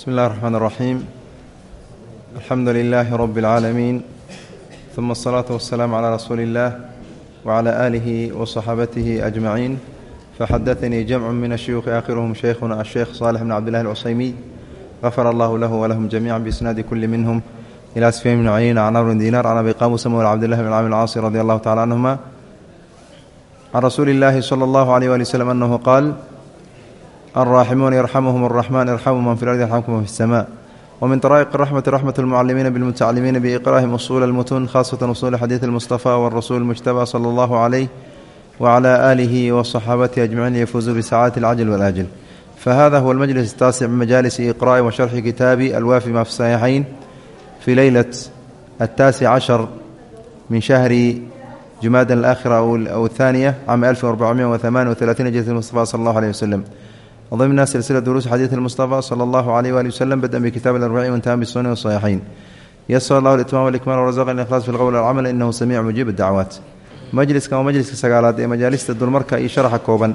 بسم الله الرحمن الرحيم الحمد لله رب العالمين ثم الصلاة والسلام على رسول الله وعلى آله وصحابته أجمعين فحدثني جمع من الشيوخ آخرهم شيخنا الشيخ صالح بن عبد الله العصيمي غفر الله له ولهم جميعا بإسناد كل منهم إلى سفيان بن عيين عن عمرو بن دينار عن أبي قاموس مولى عبد الله بن عامر العاصي رضي الله تعالى عنهما عن رسول الله صلى الله عليه وآله وسلم أنه قال الراحمون يرحمهم الرحمن يرحم من في الأرض يرحمكم من في السماء ومن طرائق الرحمة رحمة المعلمين بالمتعلمين بإقراهم أصول المتون خاصة أصول حديث المصطفى والرسول المجتبى صلى الله عليه وعلى آله وصحابته أجمعين ليفوزوا بسعادة العجل والآجل فهذا هو المجلس التاسع من مجالس إقراء وشرح كتاب الوافي ما في الصحيحين في ليلة التاسع عشر من شهر جماد الآخرة أو الثانية عام 1438 هجرة المصطفى صلى الله عليه وسلم وضمن سلسلة دروس حديث المصطفى صلى الله عليه وآله وسلم بدءا بكتاب الأربعين وانتهى بالسنة والصحيحين يسر الله الإتمام والإكمال ورزقنا الإخلاص في القول والعمل إنه سميع مجيب الدعوات majliskan waa majliska sagaalaad ee majaalista dulmarka iyo sharaxa kooban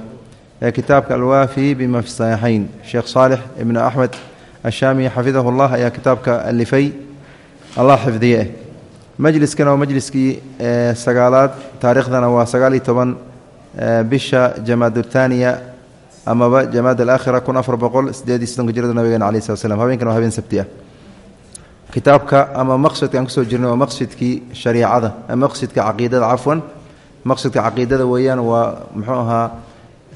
ee kitaabka alwaafi bima fi saxiixayn sheekh saalix ibnu axmed ashaami xafidahu llah ayaa kitaabka alifay allah xifdiye eh majliskan waa majliskii sagaalaad taariikhdana waa sagaal iyo toban bisha jamaaduthaaniya amaba jamaad alaakhira kun afar boqol sideed iyo soddonka jirada nabigeena alai slat slam habeenkan waa habeen sabti ah. Kitaabka ama maqsadka aan ku soo jirnay waa maqsidkii shariicada maqsidka caqiidada cafwan. Maqsadka caqiidada weeyaan waa muxuu ahaa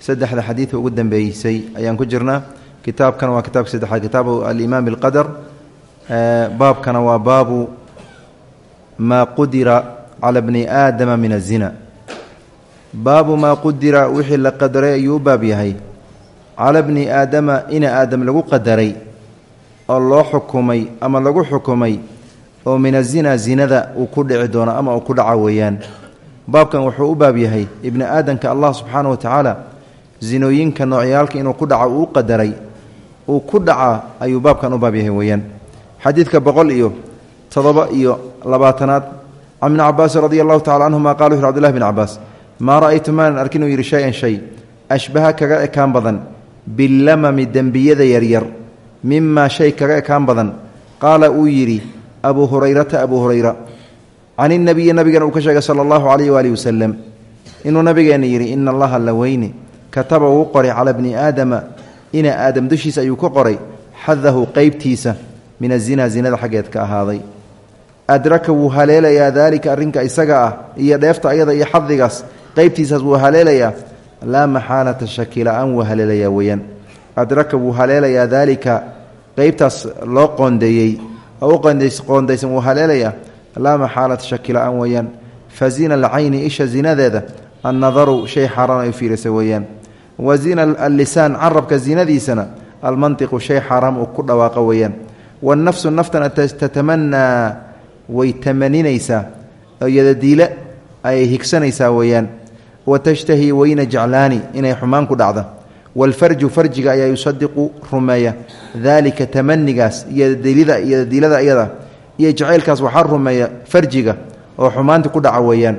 saddexda xadiidka ugu dambeeysay ayaan ku jirnaa. Kitaabkana waa kitaabka saddexaad kitaabu alimaan bilqadar baabkana waa baabu maa qudira cala bni aadama min azina baabu maa qudira wixii la qadaray ayuu baab yahay cala bni aadama ina aadam lagu qadaray oo loo xukumay ama lagu xukumay oo min azina zinada uu ku dhici doono ama uu ku dhaca weeyaan. Baabkan wuxuu u baab yahay ibni aadanka allah subxaana wa tacaala zinooyinka noocyaalka inuu ku dhaco uu qadaray uu ku dhaca ayuu baabkan u baab yahay weeyaan. Xadiidka boqol iyo toddoba iyo labaatanaad can ibni cabaasin radi allahu tacala canhuma qala wuxu cbdullahi bn cabaas maa ra'aytu maanan arkin? Uu yidhi shay-an shay ashbaha kaga ekaan badan bilamami dembiyada yaryar mimaa shay kaga ekaan badan qaala uu yidhi abuu hurayrata abuu hurayra can inabiyi nabigana uu ka sheegay sala allahu calayh waalihi wasalam inuu nabigeena yidhi ina allaha la weyne kataba uu qoray cala bni aadama ina aadam dushiisa ayuu ka qoray xadahu qeybtiisa min azina zinada xaggeed ka ahaaday. Adraka wuu haleelayaa daalika arrinka isaga ah iyo dheefta ayada iyo xadigaas qeybtiisaas wuu haleelayaa laa maxaalata shakila-aan wuu haleelayaa weeyaan. Adraka wuu haleelayaa daalika qeybtaas loo qoondeeyey oo u qoondaysan wuu haleelayaa laa maxaalata shakila-aan weeyaan. Fa zina alcayni isha zinadeeda annadaru shay xaaraan ay fiirisa weeyaan. Wa zina allisaan carabka zinadiisana almantiqu shay xaaraam uu ku dhawaaqo weeyaan. Wannafsu naftana tatamanaa way tamaninaysaa oo yadadiile ayay higsanaysaa weeyaan wa tashtahii wayna jeclaani inay xumaan ku dhacda waalfarju farjiga ayaa yusadiqu rumeeya. Daalika tamanigaas iyodilida iyodadiilada iyada. Iyo jacaylkaas waxaa rumeeya farjiga oo xumaanta ku dhaca weeyaan.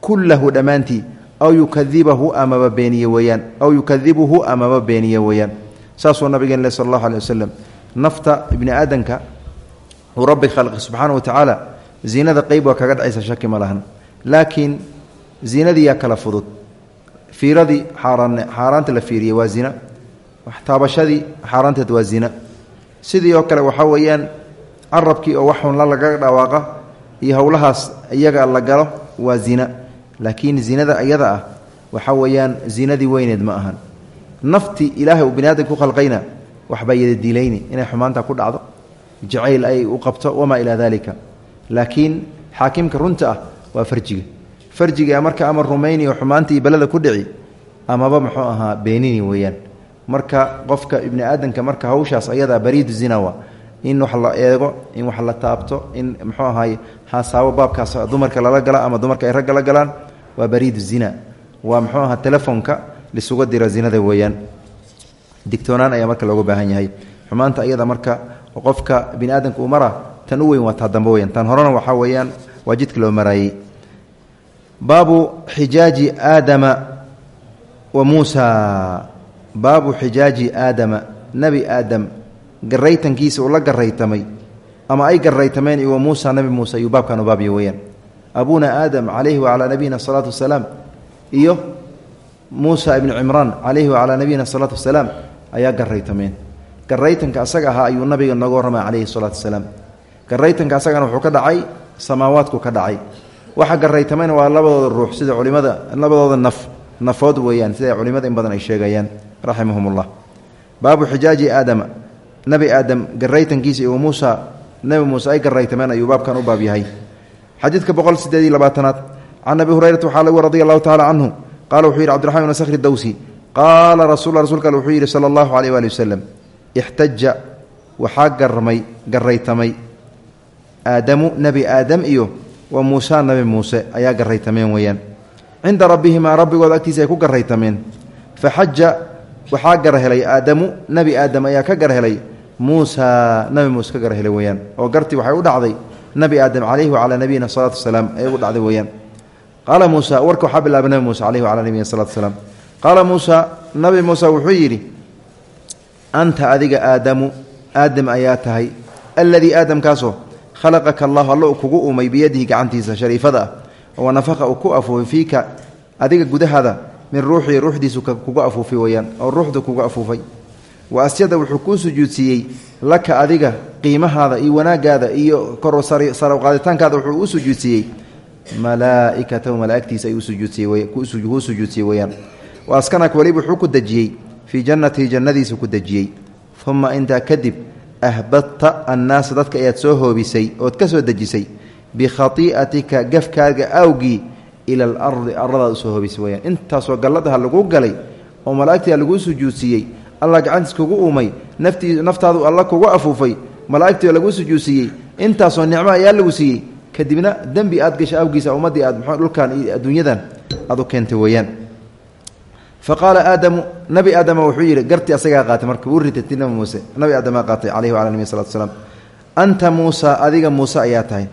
Kullahu dhammaantii aw yukadibahu amaba beeniye weeyaan. Aw yukadibuhu amaba beeniye weeyaan. Saasuu nabigeen le sal allahu aleh wasalam nafta ibni aadanka uu rabbi khalqi subxaana wa tacaala zinada qeyb waa kaga dhacaysa shaki ma lahan zinadiiyaa kala fudud. Fiiradii xaaraan xaaraanta la fiiriyey waa zina. Taabashadii xaaraanteed waa zina. Sidii oo kale waxaa weeyaan carabkii oo waxun la laga dhawaaqa iyo howlahaas iyaga la galo waa zina. Laakiin zinada iyada ah waxaa weeyaan zinadii weyneed ma ahan. Naftii ilaahay uu bini aadam ku khalqayna waxbaa iyada dilayni inay xumaanta ku dhacdo. Jacayl ay u qabto wamaa ilaa dalika laakiin xaakimka runta ah waa farjiga farjiga marka ama rumayni oo xumaantii balada ku dhici amaba muxuu ahaa beenini weeyaan. Marka qofka ibni aadanka marka hawshaas ayadaa bariidu zinawa in wax la eego in wax la taabto in muxuu ahaay haasaabo baabkaas dumarka lala gala ama dumarka ay ragga la galaan waa bariidu zina. Waa muxuu ahaa telefoonka lisuga dira zinada weeyaan. Digtoonaan ayaa marka looga baahan yahay. Xumaanta iyada marka qofka bini aadamka uu tan u weyn waa taa dambe tan horena waxaa weeyaan waa loo maraayey baabu xijaaji aadama wa muusa baabu xijaaji aadama. Nebi aadam garaytankiisa uu la garaytamay ama ay garaytameen iyo wa muusa nabi muuse ayuu baabkan u baabya weyaan abuuna aadam calayhi wacalaa nabiyina asalaatu wasalaam iyo muusa ibnu cimraan calayhi wacalaa nabiyina asalaatu wasalaam ayaa garaytameen garaytanka asaga ahaa ayuu nabiga nooga warramaya calayhi salaatu wasalaam. Garaytanka asagana wuxuu ka dhacay samaawaadku ka dhacay waxa garaytamayna waa labadooda ruux sida culimada labadooda naf nafood weeyaan sida culimada in badan ay sheegayaan raximahumullah. Baabu xijaaji aadama nabi aadam garaytankiisa iyo muusa nabi muuse ay garaytameen ayuu baabkan u baab yahay. Xadiidka boqol sideed iyo labaatanaad can abi hurayrata waxaa lagu radia allahu tacala canhu qaala wuxuu yidhi cbdiraxman bn sakhri dawsi qaala rasul rasulka ale wuxuu yidhi sala allahu caleyh waali wasalam ixtaja waxaa garmay garaytamay aadamu nebi aadam iyo wa muusa nabi muuse ayaa garaytameen weeyaan. Cinda rabbihimaa rabbigooda agtiisa ay ku garaytameen. Fa xaja waxaa garhelay aadamu nebi aadam ayaa ka garhelay muusa nabi muuse ka garhelay weeyaan. Oo gartii waxay u dhacday nabi aadam calayhi wacalaa nabiyina salaatu wasalaam ayay ugu dhacday weeyaan. Qaala muusa warka waxaa bilaabay nabi muuse caleyhi wacalaa nabiyina salatu wasalaam. Qaala muusa nabi muuse wuxuu yidhi anta adiga aadamu aadam ayaa tahay. Alladii aadamkaasoo khalaqaka allahu alla uu kugu uumay biyadihi gacantiisa shariifada ah wa nafaqa uu ku afuufay fiika adiga gudahaada min ruuxii ruuxdiisu kugu afuufay weyaan oo ruuxda kugu afuufay. Wa asyada wuxuu kuu sujuudsiiyey laka adiga qiimahaada iyo wanaagaada iyo kor sarowqaaditaankaada wuxuu u sujuudsiiyey malaaikatahu malaaigtiisa ayuu sujuudsiiyekuu sujuudsiiyey weyaan wa askanak weliba wuxuu ku dejiyey fii jannatihi jannadiisu ku dejiyey uma intaa kadib ahbadta annaasa dadka ayaad soo hoobisay ood ka soo dejisay bikhatii'atika gafkaaga awgii ila alardi aradaad u soo hoobisay weyaan intaasoo galladaha lagu galay oo malaa'igtii laguu sujuudsiiyey alla gacantiis kugu uumay naftii naftaadu alla kugu afuufay malaa'igtii laguu sujuudsiiyey intaasoo nicmo ayaa lagu siiyey kadibna dembi aad gashay awgiisa ummaddii aad mxuu dhulkan iyo adduunyadan aad u keentay weeyaan fa qaala aadamu nabi aadama wuxuu yidhi gartii asagaa qaatay marka wuu ritati nabi muuse nabi aadamaa qaatay caleyhi wala nabi salatu salaam anta muusa adiga muuse ayaa tahay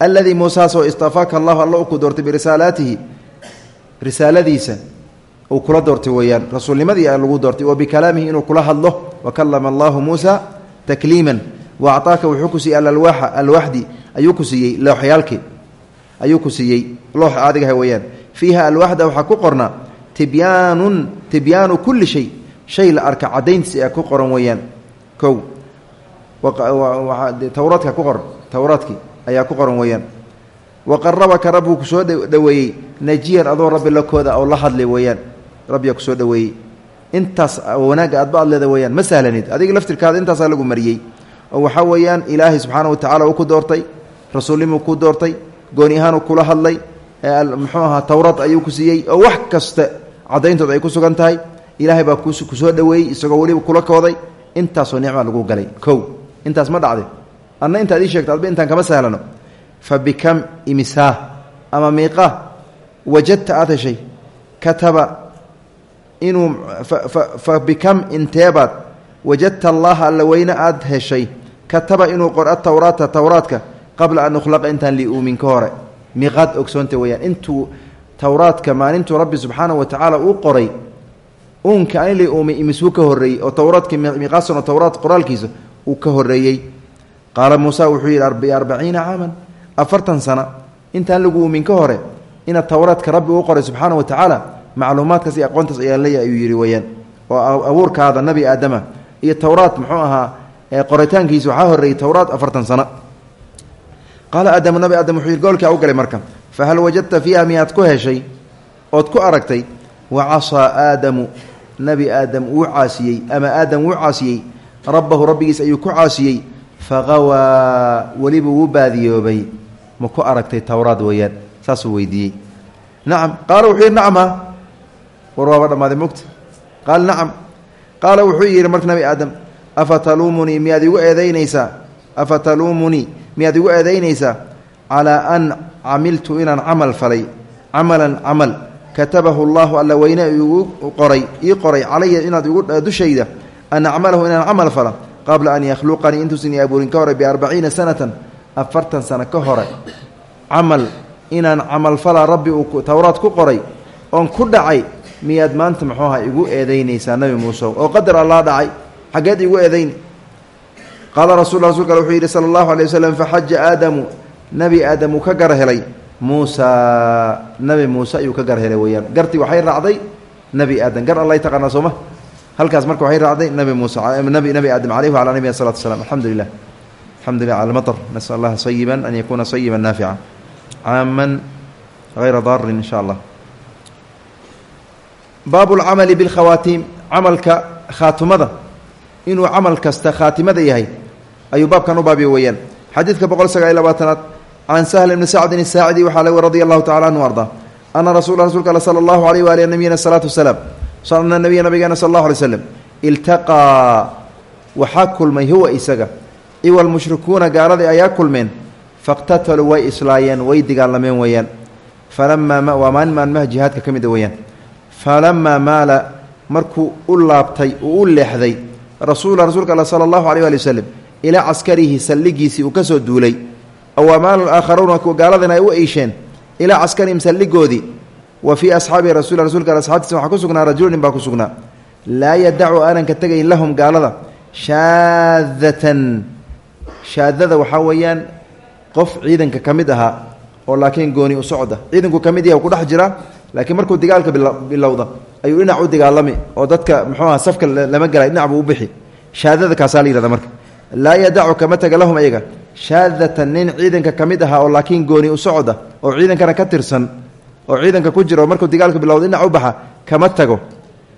alladii muusaasoo istafaaka allahu alla u ku doortay birisaalaatihi risaaladiisa uu kula doortay weeyaan rasuulnimadii lagu doortay wa bikalaamihi inuu kula hadlo wa kalama allahu muusa takliiman wa acطaaka wuxuu ku siiyey alalwaaxa alwaxdi ayuu ku siiyey looxyaalkii ayuu ku siiyey loox tibyaanun tibyaanu kulli shay shay la arka cadayntiis ee ku qoran weeyaan. Kow towraadka ku qoran towraadkii ayaa ku qoran weeyaan. Wa qarabaka rabbuu ku soo dhoweeyey najiyan adoo rabbi lakooda oo la hadlay weeyaan. Rabbiyaa ku soo dhoweeyey. Intaas wanaagga aadba ad leeda weyaan ma sahlanid. Adiga laftirkaada intaasaa lagu mariyey. Oo waxaa weeyaan ilaahay subxaana wa tacala uu ku doortay rasuulnimuu ku doortay gooni ahaanuu kula hadlay muxuu ahaa towraad ayuu ku siiyey oo wax kasta caddayntood ay ku sugan tahay. Ilaahay baa ku soo dhoweeyey isagoo weliba kula kooday. Intaasoo nicma lagu galay. Kow intaas ma dhacde. Adna intaad ii sheegto adba intaan kama sahlano. Fa bikam imisaa ama miiqa wajadta aad heshay. Kataba inuu fa bikam inteebaad. Wajadta allaha alla weyne aad heshay. Kataba inuu qor atowraata towraadka qabla an ukhlaqa intaan li uumin ka hore. Miiqaad ogsoonta weyaan intuu towraadka maalintuu rabbi subxaana wa tacaala uu qoray uunka ani li uumay imisuu ka horreeyey oo towraadka miiqaasan oo towraad qoraalkiisa uu ka horreeyey. Qaala muusa wuxuu yidhi arbaciina caaman afartan sana intaan lagu uumin ka hore inaad towraadka rabbi uu qoray subxaana wa tacaala macluumaadkaas iyo aqoontaas ayaa leeya ayuu yidhi weyaan oo abuurkaada nabi aadama iyo towraad muxuu ahaa qoritaankiisa waxaa horreeyey towraad afartan sana. Qaala aadamu nabi aadam wuxuu yidhi goolkaa u galay marka fahal wajadta fiiha miyaad ku heshay ood ku aragtay wa casaa aadamu nabi aadam wuu caasiyey ama aadam wuu caasiyey rabbahu rabbigiis ayuu ku caasiyey faqawaa weliba wuu baadiyoobay ma ku aragtay towraad weeyaan saasuu weydiiyey nacam qaala wuxuu yidhi nacma war waaba dhammaaday mogta qaal nacam qaala wuxuu yidhi marka nabi aadam afa taluumunii miyaad igu eedaynaysaa afa taluumunii miyaad igu eedaynaysaa calaa an camiltu inaan camal falay camalan camal katabahu allahu alla weyne igu qoray ii qoray calaya inaad igu dushayda an acmalahu inaan camal fala qabla an yakhluqanii intuusan i abuurin ka hore biarbaciina sanatan afartan sano ka hore camal inaan camalfalaa rabbi uu towraad ku qoray oon ku dhacay miyaad maanta muxuu aha igu eedaynaysaa nabi muuse oo qadar allah dhacay xaggeed igu eedayni qaala rasul rasulka ale wuxuu yidhi sala allahu alay waslem faxaja aadamu nebi aadam uu ka gar helay. Muusa nebi muuse ayuu ka gar helay weeyaan. Gartii waxay raacday nebi aadam. Gar allay taqaanaa sooma halkaas marka waxay raacday nebi muuse nabi nebi aadam caleyh wala nabina salatu slam alxamdu lilah alxamdu lilah cala lmatr nasal allaha sayiban an yakuuna sayiban naafica. Caaman hayra daarin in sha allah. Baabu lcamali bilkhawaatiim camalka khaatimada inuu camal kasta khaatimada yahay ayuu baabkan u baabiya weeyaan. Xadiidka boqol sagaal iyo labaatanaad can sahl bni sacdin asaacidi waxaa laga radia allahu tacala anhu arda ana rasul rasulka al sala allahu alayh waali nabiyina salaatu wasalaam ana nabiya nabigeena sal allahu alay slam iltaqaa waxaa kulmay huwa isaga iwa almushrikuuna gaaladii ayaa kulmeen faqtataluu way islaayeen way dagaalameen weeyaan falamaa waa maalin maalmaha jihaadka ka mid a weeyaan falamaa maala markuu u laabtay uu u leexday rasuula rasuulka all sala allahu aleyh waali waslem ilaa caskarihi saldhigiisii uu ka duulay aw amaala aakharuuna kuwa gaaladana ay u eisheen ilaa caskarihim saldhigoodii wa fii asxaabi rasul rasulka asxaabtiisa waxaa ku sugnaa rajulnin baa ku sugnaa laa yadacu aanan ka tegayn lahum gaalada shaadatan shaadada waxaa weeyaan qof ciidanka ka mid ahaa oo laakiin gooni u socda ciidanku ka mid yaha ku dhex jiraa laakiin markuu dagaalka bilowda ayuu dhinac u dagaalami oo dadka muxuu aha safka lama gelay dhinac buu u bixi shaadada kaasaa la yihahda marka laa yadacu kama taga lahum ayaga shaadatan nin ciidanka ka mid ahaa oo laakiin gooni u socda oo ciidankana ka tirsan oo ciidanka ku jira oo markuu dagaalka bilowda dhinac baxa kama tago.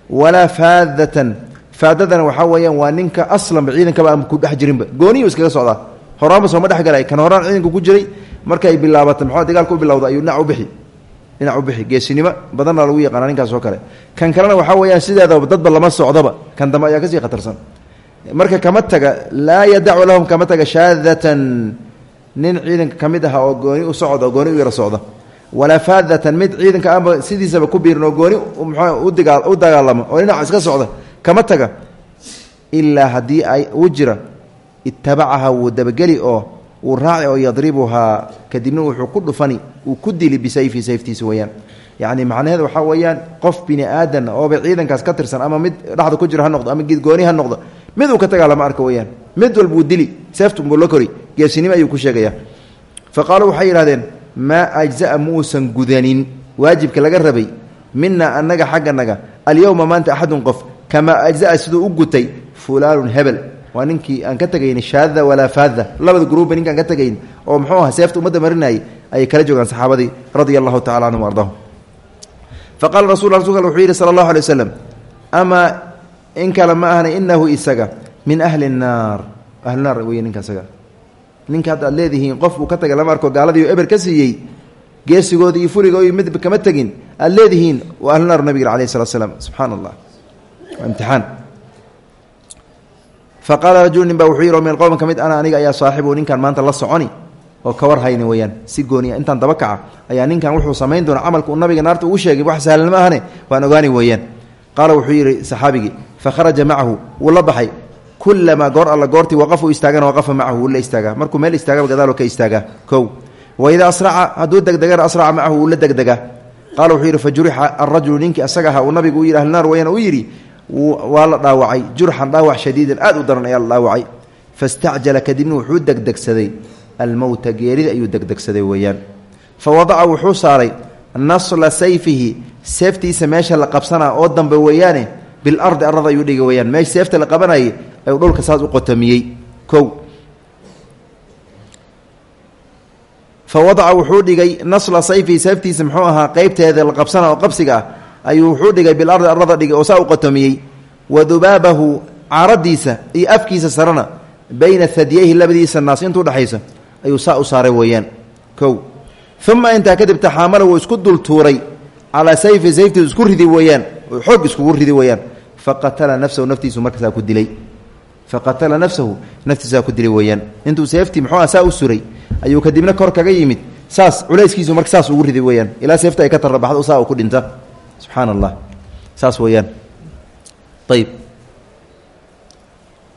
Walaa faadatan faadadana waxaa weeyaan waa ninka aslanba ciidankaba aan ku dhex jirinba gooniyu iskaga socdaa. Horaanba sooma dhex galay. Kan horaan ciidanka ku jiray markay bilaabata muxuu dagaalka u ayuu dhinac u bixi. Dhinac u bixi geesinimo badanna lagu yaqaana ninkaas oo kale. Kan kalena waxaa weeyaan sideedaba dadba lama socdoba. Kan dambe ayaa ka sii khatarsan marka kama taga laa yadacu lahum kama taga shaadatan nin ciidanka ka mid aha oo gooni u socda oo gooni u yaro socda walaa faadatan mid ciidanka aanba sidiisaba ku biirin oo gooni mxuu udigaa u dagaalamo oo dhinac iska socda kama taga. Ilaa haddii ay uu jira itabacaha wuu dabageli oo uu raaci oo yadribuhaa kadibna wuxuu ku dhufani uu ku dili bisayfi sayftiisa weeyaan. Yacni macnaheeda waxaa weeyaan qof bini aadan ooba ciidankaas ka tirsan ama mid dhexda ku jira ha noqdo ama gooni ha noqdo mid uu ka tagaa lama arka weyaan mid walbuu dili seeftunbuu la kori geesinimo ayuu ku sheegaya. Fa qaaluu waxay yidhahdeen maa ajza'a muusan gudanin. Waajibka laga rabay mina annaga xagganaga alyowma maanta axadun qof kamaa ajza'a siduu u gutay fulaanun hebel. Waa ninkii aan ka tegayni shaada walaa faada labada gruubba ninkaan ka tegayn oo muxuu aha seefta ummadda marinayay ayay kala joogaan saxaabadii radia allahu tacala canhum ardahum fa qaala rasul rasulka wuxuu yidhi sala allahu alay waslem amaa in kale ma ahna inahu isaga min ahli naar. Ahlunaar wey ninka isaga. Ninka hadda leedihiin qof uu ka taga lama arko gaaladii eber ka siiyey geesigoodii iyo fuligoodii mid kama tegin aad leedihiin waa ahlunaar nabiga alayh salatu waa imtixaan. Fa qaala ba wuxuu oo min qowm ka ana aniga ayaa saaxibu ninkan maanta la soconi? Oo ka war hayni weyaan si gooniya intaan daba kaca ayaa ninkan wuxuu samayn doona camalka uu nabiga naarta ugu sheegay wax sahlan ma ahane waan ogaani weeyaan. Qaala wuxuu yidhi fa kharaja macahu wuu la baxay. Kulamaa goor alla goortii waqafuu istaagana waqafa macahu wuu la istaagaa. Markuu meel istaagaba gadaaloo ka istaagaa. Kow wa idaa asraca hadduu degdegana asraca macahu wuu la degdegaa. Qaala wuxuu yidhi fa jurixa alrajulu ninkii asaga ahaa uu nabigu u yidhi ahlnaar weyaan uu yidhi? Waa la dhaawacay. Jurxan dhaawac shadiidan aad u daran ayaa la dhaawacay. Fastacjala kadibna wuxuu degdegsaday. Almowta geerida ayuu degdegsaday weeyaan. Fa wadaca wuxuu saaray nasla sayfihi seeftiisa meesha la qabsanaa oo dambe weeyaane bilardi arada ayuu dhigay weyaan meesha seefta la qabanayay ayuu dhulka saas u qotamiyey. Kow. Fa wuxuu dhigay nasla sayfihi seeftiisa muxuu ahaa qeybteeda la qabsana oo qabsiga ah ayuu wuxuu dhigay bilardi arada dhigay oo saa u qotamiyey. Wa dubaabahu caradiisa iyo afkiisa sarana bayna hadyayhi labadiisa naas intuu dhexaysa ayuu saa u saaray weeyaan. Kow. Uma intaa kadib taxaamala wuu isku dul tuuray. Calaa sayfi sayftiisu isku ridi weeyaan xoog iskugu ridi weeyaan. Faqatala nafsahu naftiisu markasaa ku dilay. Faqatala nafsahu naftiisaa ku dilay weeyaan. Intuu seeftii muxuu ah saa u suray. Ayuu kadibna kor kaga yimid. Saas culayskiisu marka saas ugu ridi weeyaan. Ilaa seefta ay ka tarrabaxdo saa uu ku dhinta. Subxaana allah saas weeyaan. Ayb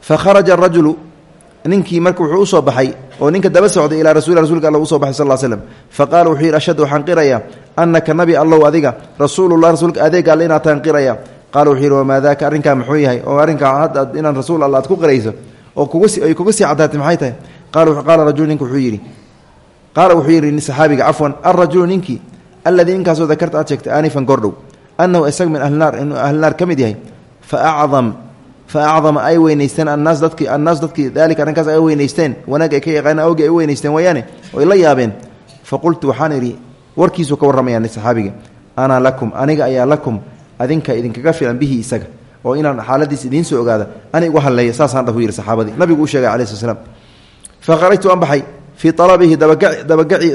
fa kharaja arajulu ninkii marka wuxuu u soo baxay oo ninka daba socday ilaa rasul rasulka alla u soo baxay sal slm fa qaala wuxuu yidhi ashhadu waxaan qirayaa annaka nabi allow adiga rasuulullah rasuulka adeega alle inaad taan qiraya qaala wuxuu yidhi wamaa daaka arrinkaa muxuu yahay? Oo arrinkaa hadda inaan rasuul alla aad ku qirayso oo kuguay kuga sii caddaatay maxay tahay? Qaala rajulu ninku wuxuu yidhi qaala wuxuu yidhi saxaabiga cafwan alrajulu ninkii alladii ninkaasoo dakarta aad sheegtay aanifan gordhow annahu isaga min ahlinaar inuu ahlinaar ka mid yahay fa acdam fa acdama ay weynaysteen annaas dadkii annaas dadkii daalika arrinkaas ay weynaysteen wanaag ay ka yaqaanaan awgii ay weynaysteen wayaane oy la yaabeen fa qultu waxaan idhi warkiisuu ka warramayaan saxaabiga ana lakum aniga ayaa lakum adinka idinkaga filan bihi isaga oo inaan xaaladiis idiin soo ogaada ani igu halleeya saasaan dhahu yidhi saxaabadii nabigu u sheegay calayi sl slam fa kharajtu aan baxay fii alabihi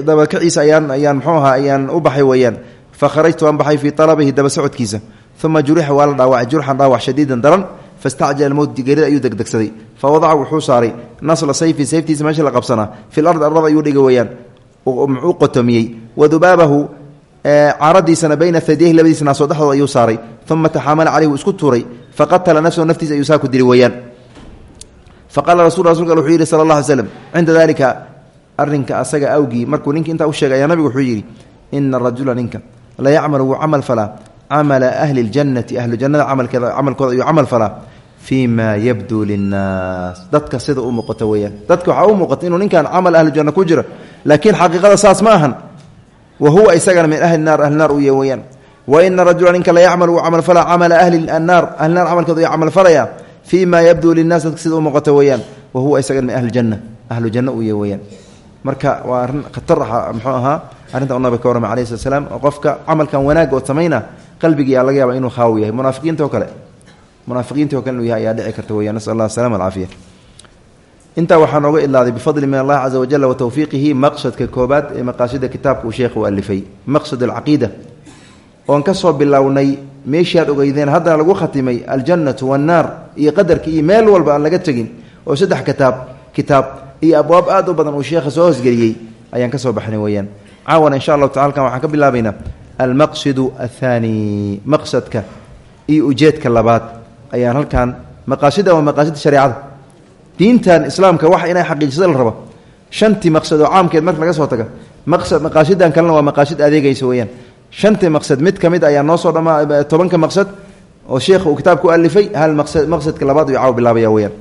dabakaciisa ayaan ayaan mxuu ahaa ayaan u baxay weeyaan fa kharajtu aan baxay fii alabihi daba socodkiisa uma jurixa waa daran fastacjala mowt geerida ayuu degdegsaday fa wadaca wuxuu saaray nasla sayfi sayftiisa meesha la qabsanaa fi lard arlada ayuu dhigay weeyaan u qotomiyey wadubaabahu caradiisana bayna adyhi labadiisa naasoo dhexdooda ayuu saaray uma taxaamala caleyh wuu isku tuuray faqatala nafsahu naftiisa ayuu saa ku dili weeyaan faqaala rasul rasulka al wuxuu yidhi sala allah alay slam cinda dalika arrinka asaga awgii markuu ninki intaa u sheegay ayaa nabigu wuxuu yidhi ina rajula ninka la yacmalu wuu camal falaa camala ahli ljannati ahlu jannada ayuu camal fii ma yabduu linnaas. Dadka sida u muuqato weeyaan. Dadka waxaa u muuqata inuu ninkan camal ahlu janna ku jiro. Laakiin xaqiiqada saas ma ahan. Wa huwa isagana min ahli naar ahli naar u yahy weyaan wa ina rajula ninka la yacmal wuu camal falaa camala ahli annaar. Ahli naar camalkooda ayuu camal falaya fii ma yabduu linnaas dadka sida u muuqato weeyaan. Wa huwa isagana min ahli janna. Ahlu janna u yahy weyaan marka waa arrin khatar ah muxuu ahaa arrinta u nabiga ka oo qofka camalkan wanaagga oo samayna qalbigiiyaa munaafiqiinta oo kale inuu yahay ayaa dhici karta weyaan nasal allah asalama alcaafiya intaa waxaa nooga idlaaday bifadli min allah caza wajalla wa maqsadka koobaad ee maqaasida kitaabka uu sheekhu u alifay maqsad alcaqiida oon ka soo bilownay meeshaad ogeydeen haddana lagu khatimay aljannatu wannaar iyo qadarka iyo meel walba aan laga tegin oo saddex kitaab kitaab iyo abwaab aad u badan uu sheekha soo hosgeliyey ayaan ka soo baxnay weeyaan. Caawana insha allahu tacala kan waxaan ka bilaabaynaa almaqsidu athaani maqsadka iyo ujeedka labaad ayaan halkan maqaasida waa maqaasida shareecada diintan islaamka wax inay xaqiijisada la rabo. Shantii maqsad oo caamkeed marka laga soo taga maqsad maqaasidan kalena waa maqaasid adeegaysa weeyaan. Shantii maqsad mid ka mid ayaa noo soo dhamaa tobanka maqsad oo sheekha uu alifay hal maqsad maqsadka labaad ayuu caaw bilaabaya weeyaan.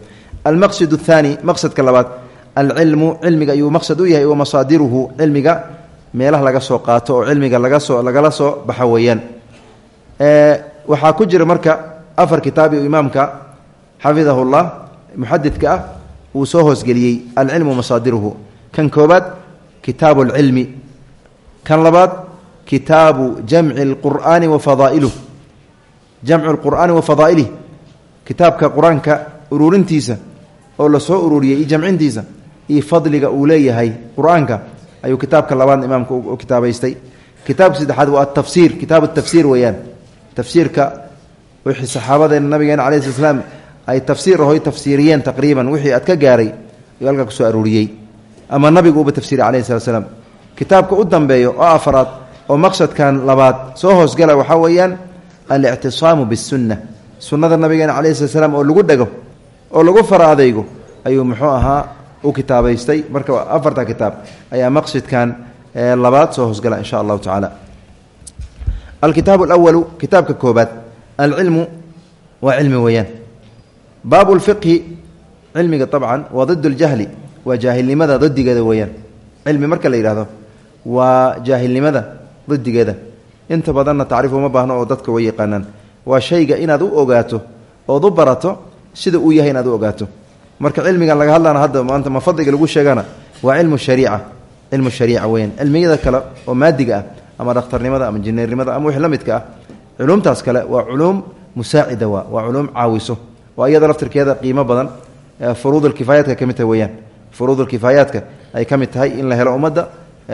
Almaqsad athaani maqsadka labaad alcilmu cilmiga ayuu maqsad u yahay wa masaadiruhu cilmiga meelaha laga soo qaato oo cilmiga laga soo lagala soo baxa weeyaan. Waxaa ku jira marka afar kitaabi u imaamka xafidahullah muxadidka ah uu soo hoosgeliyey alcilmu masaadiruhu kan koobaad kitaabu alcilmi kan labaad kitaabu jamci alqur'aani wa fadaa'iluh. Jamcu lqur'aani wa fadaa'ilih. Kitaabka qur'aanka ururintiisa oo la soo ururiyey iyo jamcintiisa iyo fadliga uu leeyahay qur'aanka ayuu kitaabka labaad imaamka u kitaabaystay kitaabka saddexaad waa atafsiir kitaabu tafsiir weeyaan. Tafsiirka wixii saxaabadeena nabigeena calayi slat slaam ay tafsiir ahoy tafsiiriyeen taqriiban wixii aad ka gaaray ayuu halkaa ku soo aruuriyey. Ama nabigu uba tafsiiriy calayhi salat slaam kitaabka u dambeeyo oo afaraad oo maqsadkan labaad soo hoosgala waxaa weeyaan alictisaamu bisunna sunnada nabigeena calayhi slat slaam oo lagu dhego oo lagu fara adeygo ayuu muxuu ahaa u kitaabaystay. Marka afarta kitaab ayaa maqsidkan labaad soo hoosgala insha allahu tacaala. Alkitaab alawalu kitaabka koobaad alcilmu waa cilmi weeyaan baabu lfiqhi cilmiga abcan waa did ljahli waa jaahilnimada dadigeeda weeyaan cilmi marka la yidhahdo waa jaahilnimada dadigeeda inta badanna tacriif uma baahno oo dadka way yaqaanaan waa shayga inaad u ogaato ood u barato sida uu yahay inaad u ogaato marka cilmigan laga hadlana hadda maanta ma fadliga lagu sheegana waa cilmu shariica cilmu shariica weyaan cilmiyada kale oo maadiga ah ama dhakhtarnimada ama injineernimada ama wixii la midka ah culuumtaas kale waa culuum musaacida waa waa culuum caawiso. Waa iyada laftirkeeda qiimo badan furuudulkifaayaadka ka mid tahay weyaan furuudulkifaayaadka ay ka mid tahay in la helo ummadda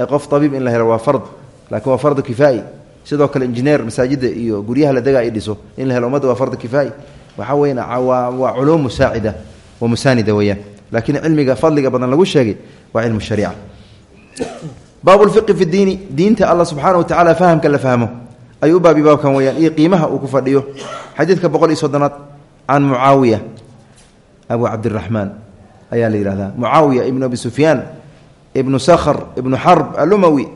qof tabiib in la helo waa fard laakiin waa fardu kifaa'i. Sidoo kale injineer masaajida iyo guryaha la dega ay in la helo ummadda waa fardu kifaa'i. Waxaa weyan waa culuum musaacida wa musaanida weyaan laakiin cilmiga fadliga badan lagu sheegay waa cilmu shariica. Baabu lfiqi fi diini diinta alla subxaana wa tacala fahamka la ayuu u baabi baabkan weyaan iyo qiimaha uu ku fadhiyo. Xadiidka boqol iyo soddonaad can mucaawiya abu cabdiraxmaan ayaa la yidhahdaa mucaawiya ibnu abi sufyaan ibnu sakhr ibnu xarb alumawi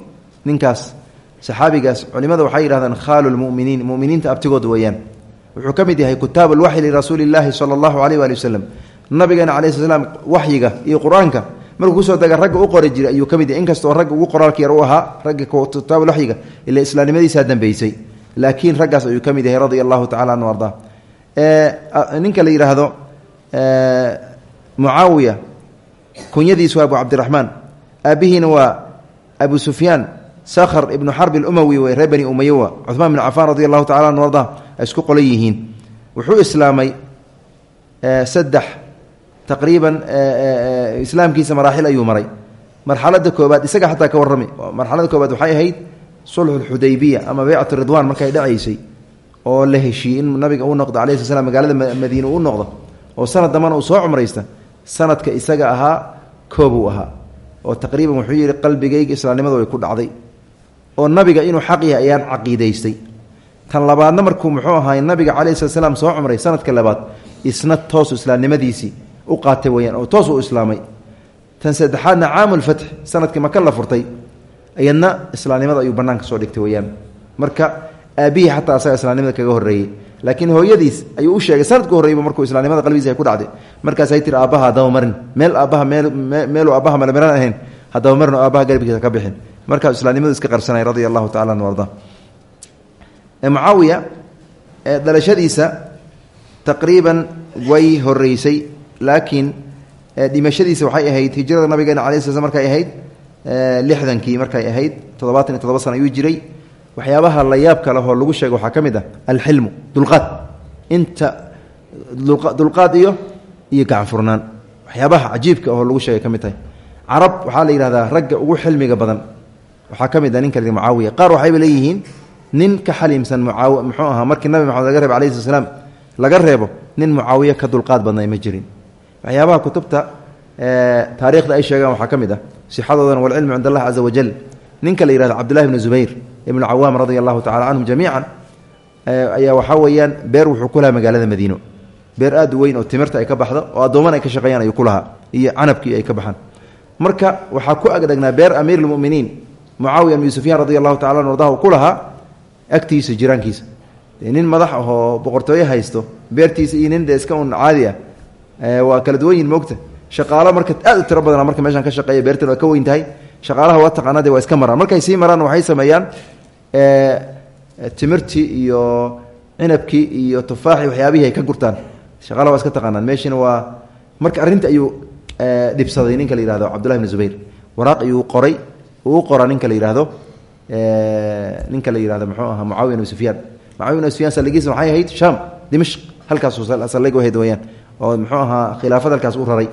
ninkaas saxaabigaas culimada waxay yidhahdaan khaalu lmuminiin muminiinta abtigood weeyaan. Wuxuu ka mid yahay kutaab alwaxyi lirasuuli illaahi sala allahu caleyh waali waslem nabigeena calayi sl slam waxyiga iyo qur'aanka markuu ku soo daga ragga u qori jiray ayuu ka mid inkastoo ragga ugu qoraalka yar u ahaa ragga kitaabul waxyiga ila islaamnimadiisaa dambeysay laakiin raggaas ayuu ka yahay radia allahu tacala anhu ardaa ninka la yidhaahdo mucaawiya kunyadiisu waa abu cabdiraxmaan. Aabihiina waa abu sufyaan sakhr ibnu xarb ilumawi wey umayowa cuhmaan bin cafaan radi allahu tacala anhu ardaa ay isku qolan wuxuu islaamay saddex taqriiban islaamkiisa maraaxil ayuu maray marxalada koobaad isaga xataa ka warrami marxalada koobaad waxay ahayd sulxu lxudaybiya ama beycat ridwan markay dhacaysay oo la heshiiyey in nabiga uu noqdo alayhi sl slam magaalada madiine uu noqdo oo sanad dambana uu soo cumraysta sanadka isaga ahaa koobuu ahaa oo taqriiban wuxuu yidhi qalbigayga islaamnimadu way ku dhacday oo nabiga inuu xaq yahay ayaan caqiidaystay tan labaadna markuu muxuu ahaay nabiga calayhi slat soo cumray sanadka labaad isna toosu islaamnimadiisii u qaatay weyaan oo toos u islaamay. Tan saddexaadna caamulfatx sannadkii maka la furtay iyadna islaamnimada ayuu banaanka soo dhigtay weyaan marka aabihii xataa asaga islaamnimada kaga horreeyey laakiin hooyadiis ayuu u sheegay sanadku horreyba markuu islaamnimada qalbigiisa ay ku dhacday. Markaasay tiri aabbaha hadaba marin. Meel aabbaha meel meeluu aabbaha malmeran ahayn. Hadaba marin oo aabbaha garabkiisa ka bixin. Markaas islaamnimadu iska qarsanay radia allahu tacala anhu arda. Mucaawiya dhalashadiisa taqriiban way horeysay laakiin dhimashadiisa waxay ahayd hijrada nabigeena cala sl markay ahayd lixdankii markay ahayd toddobaatan iyo todoba sana ayuu jiray. Waxyaabaha la yaabka lehoo lagu sheega waxaa ka mid ah alxilmu dulqaad. Inta dulqaad iyo iyo gacanfurnaan. Waxyaabaha cajiibka oo lagu sheegay ka mid tahay. Carab waxaa la yidhahdaa ragga ugu xilmiga badan. Waxaa ka mid ah ninka mucaawiya. Qaar waxayba leeyihiin nin ka xaliimsan mucaaw muxuu ahaa markii nabi maxamed laga reebo alayhi sl slam laga reebo nin mucaawiye ka dulqaad badnay ma jirin waxyaabaha kutubta taarikhda ay sheegaan waxaa ka mid ah. Sixadoodana walcilmu cind allah caza wajal ninka la yihahdo cabdullahi bnu zubayr ibnu cawaam radia allahu tacala ayaa waxaa weeyaan beer wuxuu ku magaalada madiino. Beer aad weyn oo timirta ay ka baxdo oo addooman ay ka shaqeeyaan ayuu ku iyo canabkii ay ka baxaan. Marka waxaa ku agdhegnaa beer amiir lmuminiin mucaawiya bnu sufyaan radi allahu tacala an ardahu ku lahaa agtiisa madax ahoo boqortooyo haysto beertiisa iyo nin un caadi ah waa kala duwan yihiin moogta. Shaqaalo marka aad u tiro badana marka meeshaan ka shaqeeya beertan waa ka weyn tahay. Shaqaalaha waa taqaana de waa iska maraan. Markay sii maraan waxay sameeyaan timirtii iyo cinabkii iyo tufaaxii waxyaabihii ay ka gurtaan. Shaqaalaha waa iska taqaanaan. Meeshiina waa marka arrinta ayuu dhibsaday. Ninka la yihahdo cabdullahi bn zubayr. Waraaq ayuu qoray. Uu u qoraa ninka la yihahdo ninka la yihahdo muxuu ahaa mucaawiya bn sufyaan. Mucaawiya bn sufyaan saldhigiisa waxay ahayd? Sham dimashq halkaasuu saldhig ahayd weyaan oo muxuu ahaa khilaafad halkaas u raray.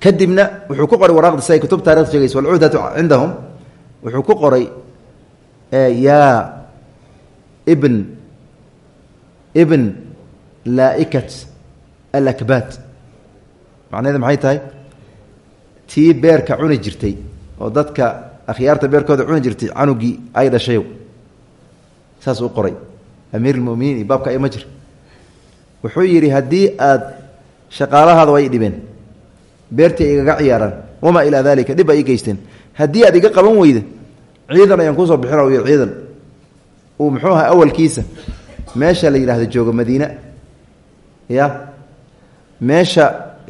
Kadibna wuxuu ku qoray waraaqda si ay kutub taarikh sheegayso walcuhdatu cindahum wuxuu ku qoray yaa ibn ibn laa'ikat alakbaad macnaheeda maxay tahay? Tii beerka cuni jirtay oo dadka akhyaarta beerkooda cuni jirtay canugii ay dhashayow saas u qoray. Amiir lmuminiin iyo baabka ima jir wuxuu yidhi haddii aad shaqaalahaada way dhibeen beertii igaga ciyaaraan wamaa ilaa dalika dhib ay ii geysteen. Haddii aad iga qaban weyda ciidan ayaan ku soo bixina yidhi ciidan. Uu muxuu ahaa awalkiisa. Meesha la yidhahdo joogo madiine ya? Meesha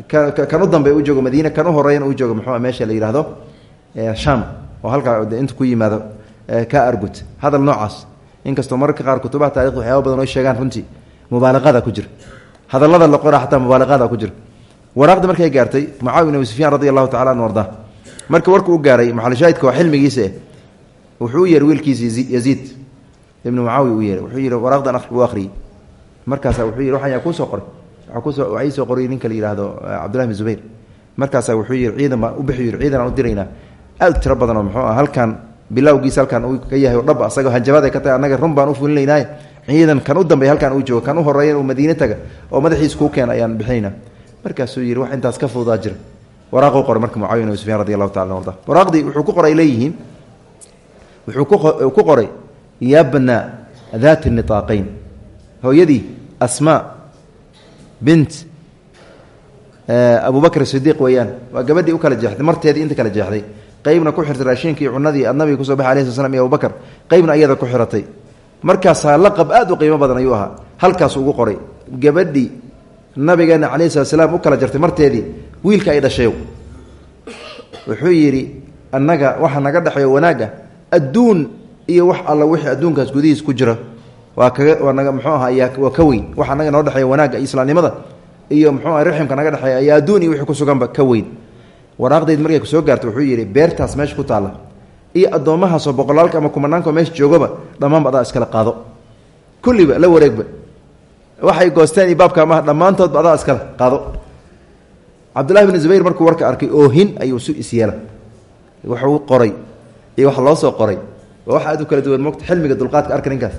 ka kan u dambe u joogo madiine kan u horeeyana uu joogo muxuu meesha la yidhaahdo sham oo halkaa inta ku yimaado ka argut. Hadal noocaas. Inkastoo mararka qaar kutubaha taarikh waxyaaba badan oo sheegaan runtii mubaalaqada ku jira. Hadallada la qora xataa mubaalaqada ku jira. Waraaqda markay gaartay mucaawiya abi sufyaan radi allahu tacala anu warku u gaaray maxalshaahidka waa xilmigiisa eh wuxuu u wiilkiisa yaziid ibnu mucaawiya u yeeray. Wuxuu yihi waraaqdan u akhriyey markaasa wuxuu yihi waxaan yaa kuusoo qoray. Waa ku soo waxaa iisoo qoray ninka la yihahdo cabdullahi bin zubayr. Markaasaa wuxuu yihi ciidan baan u bixi ciidan aan u diraynaa aad badan oo muxuu ah halkan bilowgiisa uu ka yahay dhab asagoo hanjabaad ay ka tahay annaga run baan u fulinaynaaye ciidan kan u dambeey halkan uu joogo kan u horeeyan uu madiine taga oo madaxiis kuu keena ayaan bixinaynaa markaasuu yidhi wax intaas ka fududaa jira. Waraaquu qoray marka mucaawiya bin sufyan radi allahu tacala arda wuxuu ku qoray leeyihiin wuxuu ku qoray yabna daati nitaaqayn. Hooyadii asmaa bint abu bakr sidiiq weeyaan waa gabadhii u kala jeexday marteedii inta kala jeexday. Qeybna ku xirtay raashinkii cunadii aad nabiga ku soo baxay alayhi sl slam iyo abubakar qeybna ayada ku markaasaa laqab aad u qiimo badan ayuu ahaa. Halkaasuu ugu qoray. Gabadhii nabigeena calayhi salat slaam u kala jartay marteedii wiilka ay dhashay. Wuxuu yidhi annaga waxa naga dhexeeyo wanaagga adduun iyo wax alla wixii adduunkaas gudihiis ku jira. Waa kaga waa muxuu aha ayaa waa ka weyn. Waxa naga noo dhexeeya wanaagga islaamnimada iyo muxuu aha riximka naga dhexeeya ayaa adduun iyo wixii ku suganba ka weyn. Waraaqdeyd markay ku soo gaartay wuxuu yidhi beertaas meesha ku taalla iyo addoommahaasoo boqolaalka ama kumanaanka meesha joogaba dhammaanba adaa iskala qaado. Kulliba la wareegba. Waxay goosteen iyo baabka amaha dhammaantoodba adaa iskala qaado. Cabdullahi bni zubayr markuu warka arkay oohin ayuu isu isyeela wuxuu qoray iyo wax loo soo qoray. Waa wax aad u kala duwan mogta xilmiga dulqaadka arka ninkaas.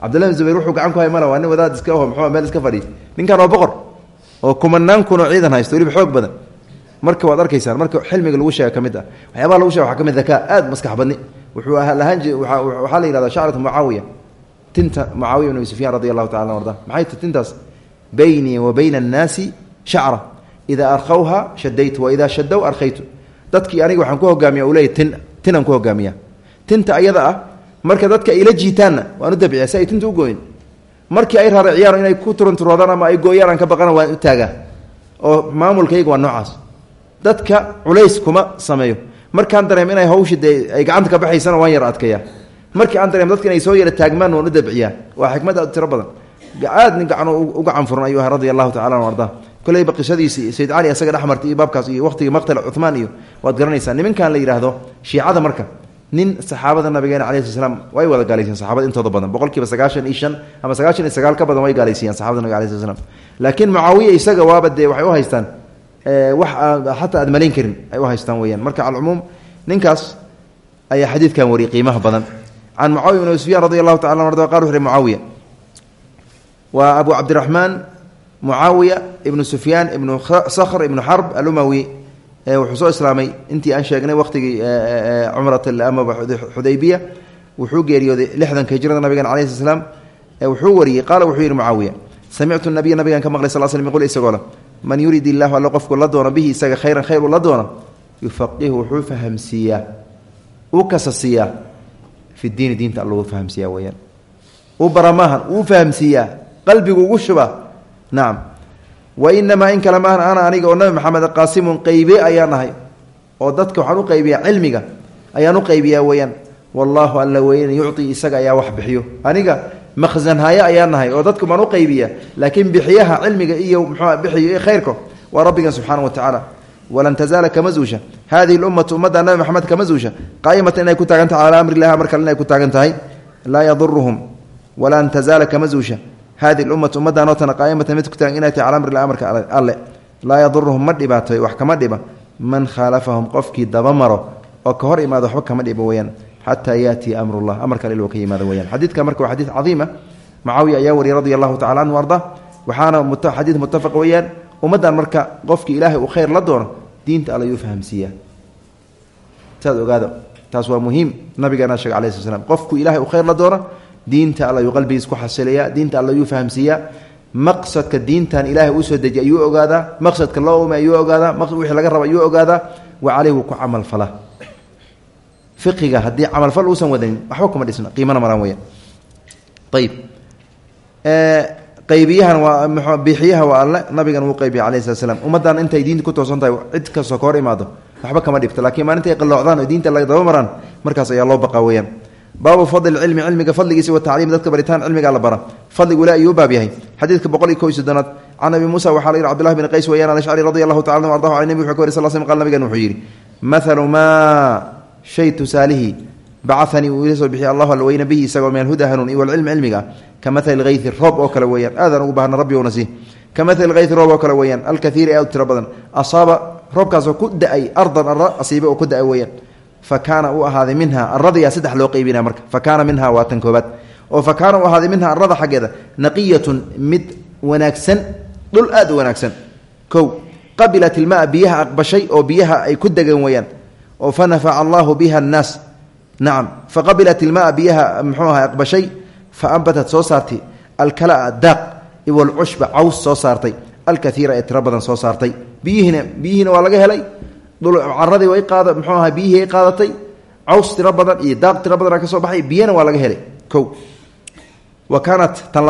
Cabdullahi bni zubayr wuxuu gacan ku hay mala waa nin wadaad iska aho muxuu meel iska fadhiya ninkan waa boqor oo kumanaan kun oo ciidan haysto weliba xoog badan marka waad arkaysaan marka xilmiga lagu sheega ka mid ah lagu shega waxaa ka mid dakaa aad maskax badni wuxuu lahaan ji waxaa la yihahda shacratu mucaawiya tinta mucaawiya bn sufyan radi allahu tacala maxay ta tintaas? Baynii wa bayna annaasi shacra. Idaa arkawha shadaytu wa idaa shadow arkaytu dadkii aniga waxaan ku hogaamiya u leeyay tin tinaan ku hogaamiya tinta ayada ah marka dadka ayla jiitaanna waan u dabciya tinta u gooyin. Markii ay raariciyaan inay ku turunturoodaan ama ay gooyaan aan ka baqana waan u taagaa. Oo maamulkayga waa noocaas dadka culays kuma sameeyo. Markaan dareem inay hawshi ay gacanta ka baxaysana waan yar adkeeya markii aan dareem dadka inay soo yara taagmaan waan u waa xikmad aad tiro badan. Aad nin gacan u gacan furan ayuu ahaa radia allahu tacala an arda koleyba qisadiisii sayid cali asaga dhexmartay baabkaas iyo waqtigii maqtala cumaan iyo waad garanaysaa nimankan la yidhaahdo shiicada marka. Nin saxaabada nabigeena cala sl way wada gaalaysiyen saxabada intooda badan. Boqol sagaashan iyo ama sagaashan iyo sagaal ka badan way gaalaysiiyeen saxabada nabig ala sl laakiin mucaawiya isaga waaba dee waxay u haystaan wax xataa aad malayn karin ay u haystaan weyaan marka calcumuum ninkaas ayaa xadiidkan wariyay qiimaha badan. Can mucaawiya bn abi sufyan radi an arda qal wuxu mucaawiya waa abu cabdiraxmaan mucaawiya ibnu sufyaan ibnu sakhr ibnu xarb alumawi. Wuxuu soo islaamay. Intii aan sheegnay waqtigii cumrat ama xudaybiya wuxuu geeriyooday lixdanka hijrada nabigeena cala sl slam wuxuu wariyey qaala wuxuu yidhi mucaawiya samictu nabiya nabigan ka maqlay sal sl qul isagoo le man yurid illahu alle qofku la doono bihi isaga khayran khayr uu la doono yufaqihu wuxuu fahamsiiyaa uu kasasiiyaa fi diini diinta alla uu fahamsiiyaa weyaan uu bara maahan uu fahamsiiyaa qalbigu ugu shuba nacam wa inamaa in kale maahan ana aniga oo nabi maxamed qaasimun qaybe ayaan ahay oo dadka waxaan u qaybiyaa cilmiga ayaan u qaybiyaa weyaan wallaahu alla weyn yucطi isaga ayaa wax bixiyo. Aniga makhsanhaaye ayaan nahay oo dadku maan u qaybiya laakiin bixiyaha cilmiga iyo iyo khayrka waa rabbigan subxaana wa tacaala. Walan tazaala kama zuusha. Hadihi lummatu ummadda nabi maxamed kama zuusha. Qaa'imatan inay ku taagan tahay calaa amri illahi mar kale inay ku taagan tahay laa yaduruhum walan tazaala kama zuusha. Hadihi lummatu ummaddaanoo tana qaa'imatan mid ku taagan inay tahay cala amri illahi amarka alle. Laa yaduruhum ma dhibaatoy wax kama dhiba. Man khaalafahum qofkii dabamaro oo ka hor imaado waxba kama dhiba weyaan xataa yaatiya amrullah amar kale iluu ka yimaado weyaan xadiidka marka waa xadiid cadiima mucaawiya ayaa wariyay radia allahu tacala anhu arda waxaana xadiid muttafaq weeyaan ummaddan marka qofkii ilaahay uu khayr la doono diinta alla yuu fahamsiiyaa saad ogaada taas waa muhiim nabigeena sheege alai sl slam qofku ilahay uu khayr la doono diinta alla yuu qalbigiis ku xasilayaa diinta alla yuu fahamsiiyaa maqsadka diintan ilaahay uu soo dejiy ayuu ogaadaa maqsadka loo umay ayuu ogaadaa wixii laga raba ayuu ogaadaa wa caleyh ku camal falaa fiqiga haddii camalfal uusan wadanin waxba kuma dhisna qiimana maraan weyaan ayib qaybiyahan waa bixiyaha waa alle nabigan wuu qaybiya alayhi slat slam ummaddan intay diinta ku toosan tahay cid ka hor imaado waxba kama dhibto. Lakiin maalinta ay qalloocdaan oo diinta daba maraan markaas ayaa loo baqaa weyaan baabu fadli cilmi cilmiga fadligiisa wa tacliim dadka baritaan cilmiga la bara fadligu ilaa ayuu baab yahay. Xadiidka boqol iyo ko iyo soddonaad can abi muusa waxaa la yidhi cbdullahi bn qays weyaan alashcari radi allahu tacala anu ardahu an nebi wuxuu ka wari sal sl qal shay tusaalihii bacanii uu ila soo bixiy allahu alla weyna bihi isagoo min alhuda hanuun iyo walcilmi cilmiga ka maali hayri roob oo kale weyaan aadaan ugu bahna rabbi una sii. Ka maali hayri roob oo kale weyaan alkaiiri aad u tiro badan. Asaaba roobkaasoo ku da'ay ardan ara asiibe oo ku da'ay weyaan fa kaana uu ahaaday minha aradayaa saddex loo qeybina marka. Fa kaana minha waa tan koobaad mid wanaagsan dhul oo biyaha ay ku degan weyaan oo fa nafaca allahu biha annaas. Nacam faqabilat ilmaa biyaha muxuu aha aqbashay fa ambatat soo saartay. Alkalaa daaq iwalcushba caws soo saartay. Alkaiira ee tiro badan soo saartay. Biyihiina biyihiina waa laga helay. Caradii way qaada muxuu aha biyihii ay qaadatay. Caws tiro badan iyo daaq tiro badan ka soo baxay. Biyana waa laga helay. Kow. Wa kaanat tan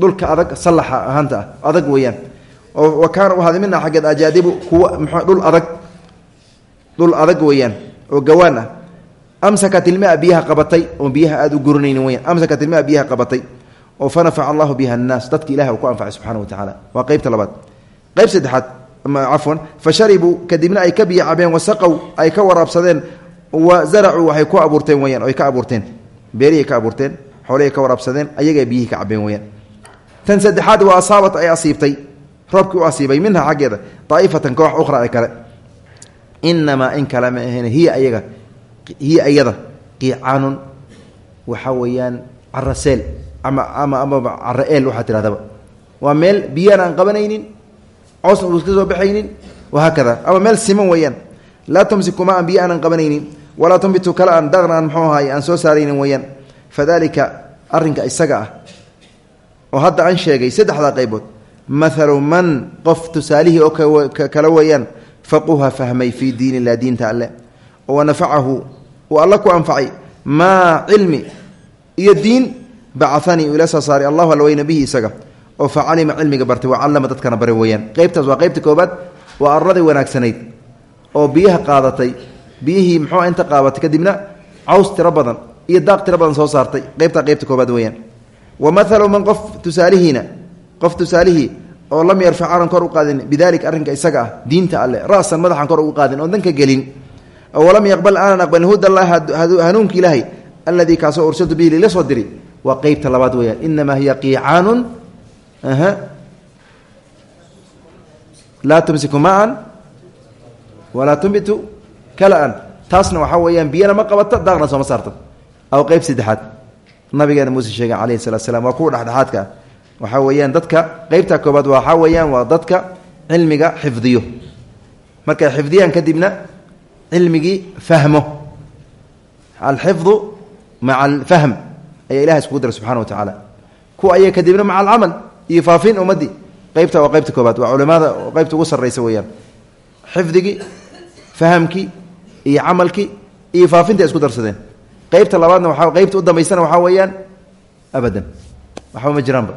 dhulka adag sallaxa ahaanta ah adag weeyaan. Wa kaana waxaad mina xaggeed kuwa mxu dhul adag dhul adag weeyaan oo gawaan ah. Amsakat ilmaa biyaha qabatay oon biyaha aada u gurinaynin weyaan amsakat ilmaa biyaha qabatay oo fanafaca allahu biha annaas dadka ilahi ku anfacay subxana wa tacaala waa qeybta labaad. Qeyb saddexaad cafwan fa sharibuu kadibna ay ka biyo cabeen ay ka waraabsadeen wa zaracuu waxay ku abuurteen weyaan oy ka abuurteen. Beerihay ka abuurteen xoolahay ka waraabsadeen ayagay biyihii ka cabeen weyaan tan saddexaad waa asaabat ay asiibtay roobkii u asiibay minha xaggeeda daa'ifatan koox ukhra ee kale. Inamaa in kale ma hiya ayaga hiya ayada qiicaanun waxaa weeyaan caraseel ama ama amaba cara-eel waxaa tihahdaba waa meel biyaan aan qabanaynin coosna uu iska soo baxaynin wahaakada ama meel siman weeyaan laa tumsiku ma aan biyo aanan qabanaynin walaa tumbitu kale aan daqna aan muxuu ahaay aan soo saaraynin weeyaan. Fadalika arrinka isaga ah oo hadda aan sheegay saddexdaa qaybood. Maalu man qof tusaalihii oo kale weeyaan faquha fahmay fii diin illah diinta alle. Oo uu alla ku anfacay maa cilmi? Iyo diin bacanii ila soo saaray allahu alweyna bihi isaga. Oo fa calima cilmiga bartay wa callama dadkana bare weeyaan qeybtaas waa qeybta koobaad waa arradii wanaagsanayd oo biyaha qaadatay biyihii muxuu inta qaabatay kadibna caws tiro badan iyo daaq tiro badan soo saartay. Qeybtaa qeybta koobaad weeyaan wa maalu man qof tusaalihiina qof tusaalihii oo lam yarfac aanan kor u qaadin bidalika arrinka isaga ah diinta alle ra'san madaxan kor ugu qaadin oon danka gelin. Walam yaqbal aanan aqbalin huda allah hanuunka ilaahay alladii kaasoo ursiltu bihi lila soo diri. Waa qeybta labaad weeyaan inamaa hiya qiicaanun laa tumsiku maan walaa tumbitu kalaan. Taasna waxaa weeyaan biyana ma qabato daaqna sooma saarto. Aw qeyb saddexaad nabigeena muuse sheegen calayhi salatu slam waa kuwa dhexdhexaadka ah waxaa weeyaan dadka qeybta koobaad waxaa weeyaan waa dadka cilmiga xifdiyo. Markay xifdiyaan kadibna cilmigii fahmo. Alxifdu maca alfahm ayaa ilahay iskugu dira subxana wa tacaala kuwa aya kadibna maca alcamal iyo faafin ummadii. Qeybta waa qeybta koobaad waa culimada qeybta ugu sarraysa weeyaan. Xifdigii fahamkii iyo camalkii iyo isku darsadeen qeybta labaadna waa qeybta u dambaysana waxaa weeyaan abadan. Waxba ma jiraanba.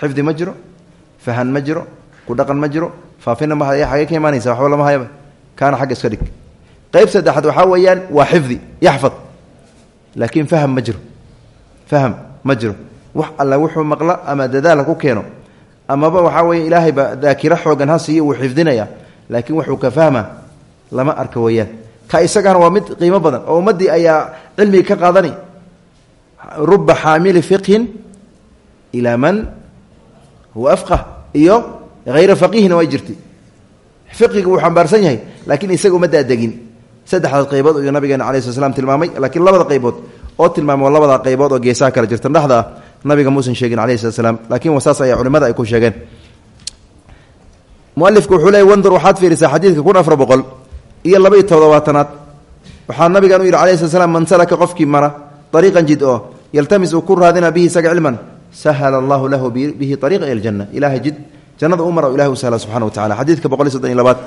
Xifdi ma jiro fahan ma jiro ku dhaqan ma jiro faafinna ma agee ka imaanaysa waxba lama hayaba. Kaana xagga iska dhig. Qeyb saddexaad waxaa weeyaan waa xifdi yaxfad. Laakiin faham ma jiro. Faham ma jiro. Wax alla wuxuu maqla ama dadaala ku keeno. Amaba waxaa weeye ilaahayba daakiro xoogan ha siiyo wuu laakiin wuxuu ka fahma lama arka weeyaan ka isagana waa mid qiimo badan. Oo ummaddii ayaa cilmiga ka qaadani. Ruba xaamili fiqhin ilaa man huwa afqah. Iyo hayra faqihina way jirtay fiqiga wuu xambaarsan yahay laakiin isaga uma daadegin saddexdaas qaybood ayuu nabigeena calayi sl tilmaamay laakiin labada qaybood oo tilmaamay waa qaybood oo geesaha kale jirta. Dhexda nabiga muusan sheegin calayhi slat slam lakiin ayaa culimada ay ku sheegeen. Mualifku wuxuu leey waxaad fiirisaa xadiidka kun afar boqol iyo laba iyo todobaatanaad waxaa nabigan u yidhi slam man salaka qofkii mara ariiqan jid oo yaltamis bihi isaga cilman sahala allahu lahu bihi ariiqa ila aljanna. Ilahay jid jannada u mara o ilahi sahla wa tacala xadiidka boqol iyo soddon iyo labaad.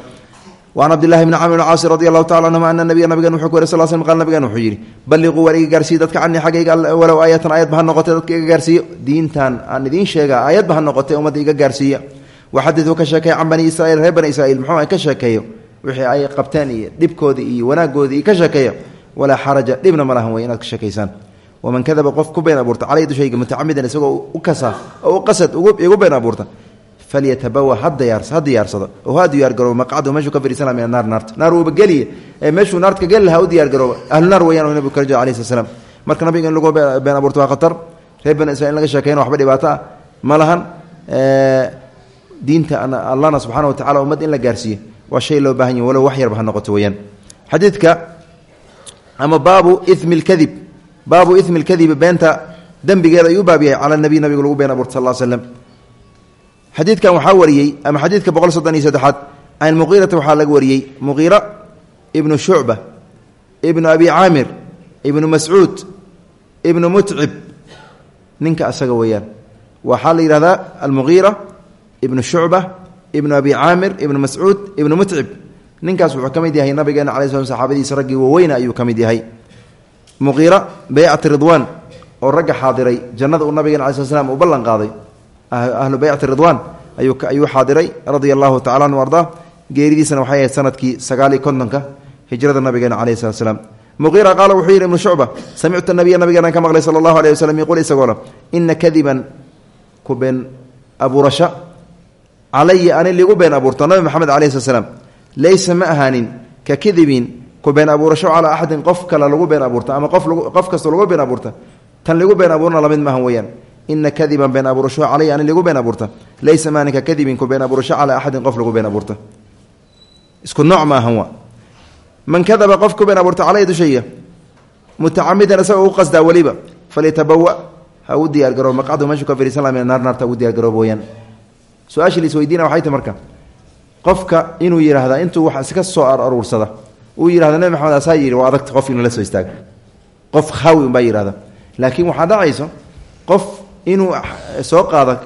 Waan cabdillahi bni camr bn caasi radi allahu tacala canhuma ana nabiya nabigan wuxuu ku yiri sal sl qal wuxuu yidhi balliquu waar iga gaarsiiyo dadka canii xaggayga walow aayatan aayadba ha noqotay dadka iga diintan aan idiin sheega aayadba ha noqotay ummadda iga gaarsiiya. Waxadiduu ka sheekeeya can bani israiil reer bani ka sheekeeyo wixii ay qabteen iyo dhibkoodii iyo wanaagoodii ka sheekeeya walaa xaraja dhibna ma lahan wey inaad ka sheekaysaan waman kadaba qof ku been abuurta calay dushayga mutacamidan isagoo u kasa oo u qasad igu been abuurta falyatabawa ha diyaarsado oo ha diyaargaroobo maqcadu meeshuu ka fadhiisana min naar naarta naar uuba geliye ee meeshuu naarta ka geli lahaa u diyaargaroobo ahlu naar weyaan nabigu kala jiro alayhi slat slam marka nabiga lagu been abuurto waa khatar. Reer bani in laga sheekeyna waxba dhibaato ah ma lahan. Diinta allahna subxana wa tacala ummad in la gaarsiiyo waa shay loo baahan yahy walow wax yarba ha noqoto weyaan xadiidka ama baabu imi lkadib baabu imi lkadibi beenta dembigeeda ayuu baab yahay cala nabiy nabigu lagu been abuurta sal slm xadiidkan waxaa wariyey ama xadiidka boqol soddon iyo saddexaad can muqiirata waxaa laga wariyey muqiira ibnu abi caamir ibnu mascuud ibnu mutcib. Ninka asaga weeyaan. Waxaa la yidhahdaa almuqiira ibnu shucba ibnu abi caamir ibnu mascuud ibnu mutcib ninkaas wuxuu ka mid yahay nabigeena cala sl saxaabadiisa raggii waaweyna ayuu ka mid yahay. Muqiira baycati ridwaan oo ragga xaadiray jannada uu nabigeena alai sl slam uu ballan qaaday. Ahlu baycati ridwaan ayuu xaadiray radia allahu tacala anhu ardaa. Geeridiisana waxay ahayd sannadkii sagaal iyo kontonka hijrada nabigeena caleyhi salat slam muqiira qaala wuxuu yidhi ibnu shucba samictu nabiya nabigeenaan ka maqlay sala allahu aleyh waslm yaquul isagoo ina kadiban ku been abuurasho calaya ani ligu been abuurto nabi maxamed aleyhi slat slam laysa ma ahaanin ka kadibin ku been abuurasho calaa axadin qof kale lagu been abuurta ama qof kastoo lagu been abuurta. Tan ligu been abuurna la mid maahan weeyaan. Ina kadiban been abuurasho calaya ani ligu been abuurta. Laysa ma ahaanin ka kadibin ku been abuurasho calaa axadin qof lagu been abuurta. Isku nooc maahan waa. Man kadaba qof ku been abuurta calaya dushaya mutacamidan isagoo u qasdaa weliba falyatabawa ha u diyaargaroob weyaan su'aashii la isweydiina waxay tahy marka qofka inuu yidhaahda intuu wax iska soo aruursada uu yidhahda nebi maxamed asaa yidhi waa adagta qof inuu la soo istaaga qof khaawi unbaa yidhahda laakiin waxaa dhacayso qof inuu soo qaado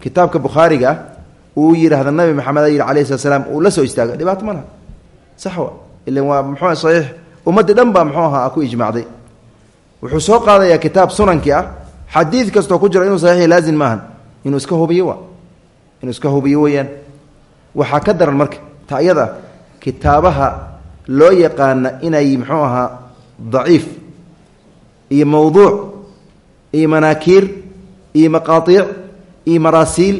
kitaabka bukhaariga ah uu yidhaahda nabi maxamed a yidhi alayhi slat slam uu la soo istaago. Dhibaato ma laha. Sax wa waa muxuu saxiix. Ummaddii dhan baa muxuu ku ijmaacday. Wuxuu soo qaadayaa kitaab sunankii ah. Xadiid kastoo ku jira inuu saxiix laazim maahan inuu iska hubiyo wa inuu iska hubiyo weeyaan. Waxaa ka daran marka ta iyada ah kitaabaha loo yaqaana inay muxuu ahaa daciif iyo mawduuc iyo manaakiir iyo maqaaiic iyo maraasiil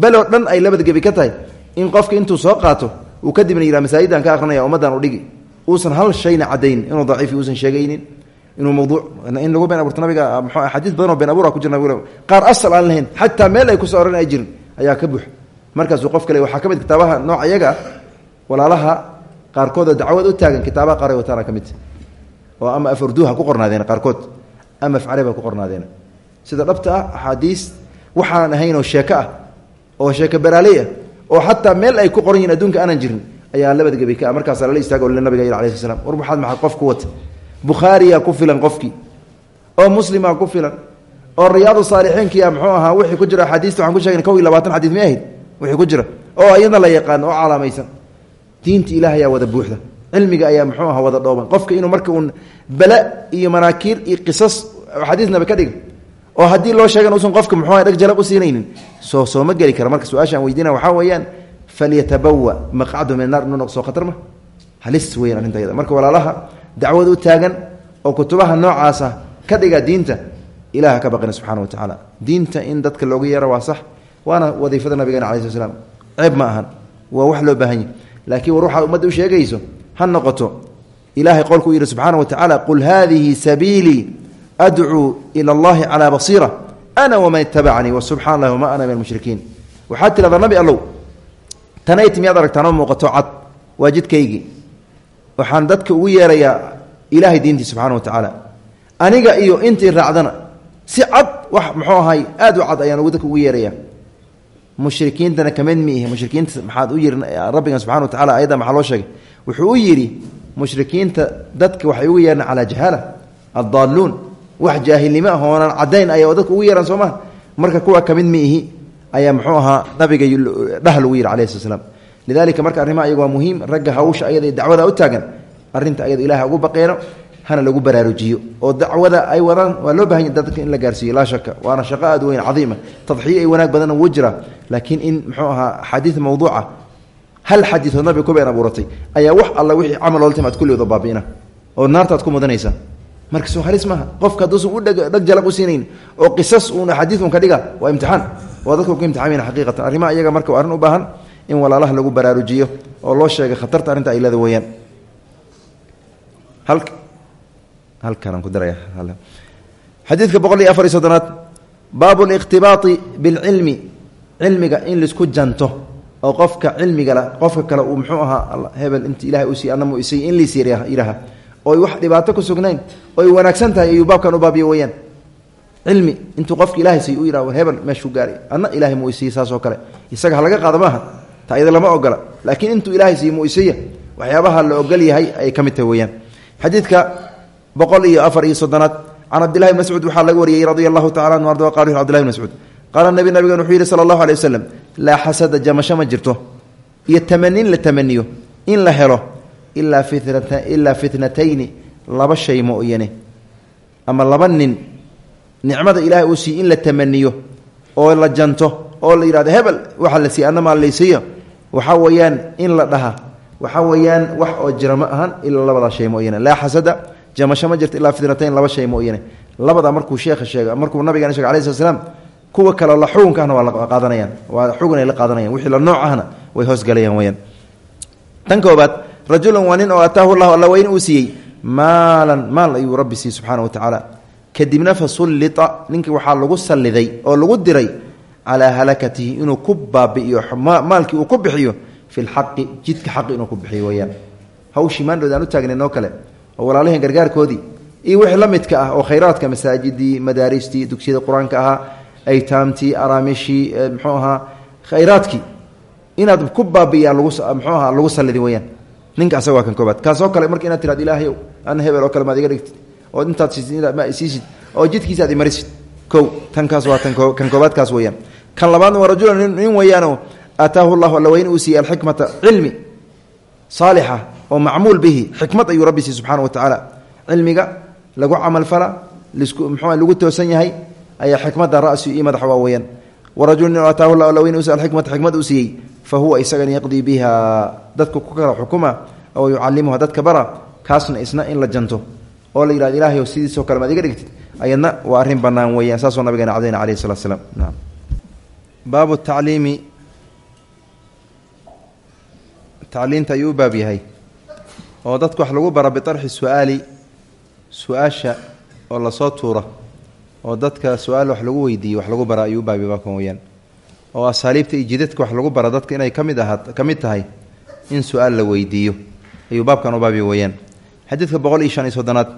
beloo dhan ay labadgebi ka tahay. In qofka intuu soo qaato uu kadibna yidhaha masaajidaan ka aqrinaya ummaddan u dhigi. Uusan hal shayna caddayn inuu daciif uusan sheegaynin inuu mawduuc in lagu been abuurto nabiga mxu xadiis badan oo been abuura ku jira qaar asal aan lahayn xataa meel ay ku soo oran ay jirin ayaa ka buux. Markaasuu qof kale waxaa ka mid kitaabaha nooc iyaga ah walaalaha qaarkood oo dacwad u taagan kitaabaha qaar ay wataana ka mid. Oo ama af ku qornaadeen qaarkood ama af carabiha ku qornaadeen. Sida dhabta ah axaadiis waxaanan ahayn oo sheeko ah oo sheeko baraaley ah oo xataa meel ay ku qoran yihiin adduunka aanan jirin ayaa labada gebi ka ah. Markaasa lala istaago nabiga yidhi alai sl slam war maxaad maxaa qof ku wata? Bukhaariyaa ku filan qofkii oo muslimaa ku filan oo riyaadu saalixiinkiya muxuu ahaa wixii ku jira axaadiista waxaan ku sheegna kow iyo labaatan xadiis ahayd wixii ku jira oo iyadna la yaqaano oo calaamaysan diinta ilaah ayaa wada buuxda. Cilmiga ayaa muxuu aha wada dhooban. Qofka inuu marka uun bala iyo manaakiir iyo qisas xadiisnaba ka dhiga oo haddii loo sheegan usan qofka muxuu dheg jalab u siinaynin soo sooma geli kara. Marka su'aashaan weydiina waxaa weeyaan falyatabawa maqcadu min naar. Inuu noqsoo khatar ma? Halis weyan arrinta marka walaalaha dacwad u taagan oo kutubaha noocaasa ka dhiga diinta ilaah ka baqina subxana wa tacaala diinta in dadka looga yeero waa sax waana wadiifada nabigeena alai sl slam ceeb ma ahan waa wax loo baahan yahy laakiin war waxaad ummadda u sheegayso ha noqoto ilahay qolkuu yidhi subxaana wa tacaala qul hadihi sabiilii adcuu ila allahi calaa basiira. Ana waman itabacanii wasubxana allahi wama ana min almushrikiin waxaad tirahdaa nabi allow tanayt miyaad aragtaan oo muuqato cad waa jidkaygii. Waxaan dadka ugu yeerayaa ilaahay diintii subxana wa tacaala aniga iyo intii raacdana si cad wax muxuu ahay aad u cad ayaan dadka ugu yeeraya mushrikiintana ka mid mi ihi mushrikiinta maxaad u yiri rabbigan subxana wa tacala ayadda maxaa loo sheegay? Wuxuu u yidhi mushrikiinta dadka waxay ugu yeeran calaa jahaala addaaluun wax jaahilnimo ah oonan caddayn ayaa dadka ugu yeeran soo maha. Marka kuwa ka mid mi ihi ayaa muxuu ahaa nabiga dhah lagu yidhi alayhi slat slam lidalika marka arrimaha ayaga waa muhiim ragga hawsha ayada dacwada u taagan arrinta ayada ilaha ugu baqeeno hana lagu baraarujiyo oo dacwada ay wadaan waa loo bahanya dadka in la gaarsiiyo. Laa shaka waana shaqo aad weyn cadiima tadxiyo ay wanaag badanna wuu jiraa laakiin in muxuu ahaa xadiid mawduuca hal xadiioo nabiga ku been abuuratay ayaa wax alla wixii camal ooltim aad kulliooda baabi'ina oo naartaad ku mudanaysaa marka soo halis maaha qofka hadduusan u dhag jalaq u siinayn oo qisas uun axaadiis un ka dhiga waa imtixaan. Waa dadka ku imtixaamayna xaqiiqatan arrimaha iyaga marka waa arrin u baahan in walaalaha lagu baraarujiyo oo loo sheegay khatarta arrinta ay leeda weeyaan halka halkanaan ku daraya xadiidka boqol iyo afar iyo soddonaad baabu liqtibaai bilcilmi cilmiga in la isku janto oo qofka cilmiga la qofka kale uu muxuu ahaa hebel inta ilahay usiiy anama isiiy in liis yidhaaha ooy wax dhibaato ku sugnayn ooy wanaagsan tahay ayuu baabkan u baabiyo weyaan cilmi intuu qofka ilahay siiy u yidhah hebel meeshuu gaaray anna ilahay muu isiiye saas oo kale. Isaga ha laga qaado maaha ta iyada lama ogola laakiin intuu ilaahay siiye muu isiiya waxyaabaha la ogol yahay ayay ka mid tahay weyaan xadiidka boqol iyo afar iyo soddonaad. Can cabdillahi bn mascuud waxaa laga wariyey radia allahu tacala anhu arda qala cbdillahi bn mascuud qaala nabi nabigan wuxuu yidhi sala allahu alay waslem laa xasada jamasho ma jirto iyo tamanin la tamaniyo in la helo ilaa ilaa fitnatayni laba shay mooyane ama laba nin nicmada ilaahay uu siiy in la tamaniyo oo la janto oo la yidhahdo hebel waxa la siiy anamaa laysiiyo waxaa weeyaan in la dhaha waxaa wax oo jira ma ahan ilaa labadaa shay mooyane laa jamasho ma jirta ilaa fidnatayn laba shay mooyane. Labadaa markuu sheekha sheega markuu nabigan sheg alai slat slam kuwa kale la xukunkahna waa la qaadanayaan waa xugun la qaadanayan. Wixii la nooc ahna way hoosgalayaan weyaan tan koobaad rajulan waa nin oo ataahu llahu alla weyn uu siiyey maalan maal ayuu rabbi siiyey subxaana wa tacaala. Kadibna fa ninkii waxaa lagu salliday oo lagu diray calaa halakatihi inuu ku baabi'iyo maalkii uu ku bixiyo fi lxaqi jidka xaqi inuu ku bixiyo weyaan hawshii maandhood aan u taagnayn oo kale oo walaalaheen gargaarkoodii iyo wixii la midka ah oo khayraadka masaajidii madaaristii dugsiyada qur'aanka ahaa aytaamtii araamishii mxuu ahaa khayraadkii. Inaad ku baabi'iyaa lagu mxuu ahaa lagu sallidi weyaan ninka asaga waa kan koobaad kaasoo kale marka inaad tirad ilaahayow ana hebel oo kale maad iga dhigtid. Oo intaad siisid oo jidkiisa ad imarisid. Kow tankaas waa kan koobaadkaas weyaan kan labaadna waa rajulan nin weeyaanoo aataahu llahu alla weyn uu siiyey alxikmata cilmi saalixa oo macmuul bihi xikmad ayuu rabbi siiy subxaana wa tacaala cilmiga lagu camalfala lisku mxuu lagu toosan yahay ayaa xikmada rasi iyo madaxa waa weyaan warajul nin ataahu llahu alla weyn us alxikmata xikmad uu siiyey fa huwa isagan yaqdii biha. Dadka ku kala xukuma oo yucalimuha dadka bara kaasna isna in la janto. Oo la yihahdo ilahay sidiisoo kale maad iga dhigtid. Ayadna waa arrin bannaan weeyaan saasoo nabigeena cadayna alayh salatu slam naam. Baabu tacliimi tacliinta ayuu oo dadka wax lagu bara biarxi su'aali su'aasha oo la soo tuura oo dadka su'aal wax lagu weydiiyo wax lagu bara ayuu baabkan weyaan oo asaaliibta iyo jidadka wax lagu bara dadka inay ka mid ahaa ka mid tahay in su'aal la weydiiyo ayuu baabkan u baabiya weyaan xadiidka boqol iyo shan iyo soddonaad.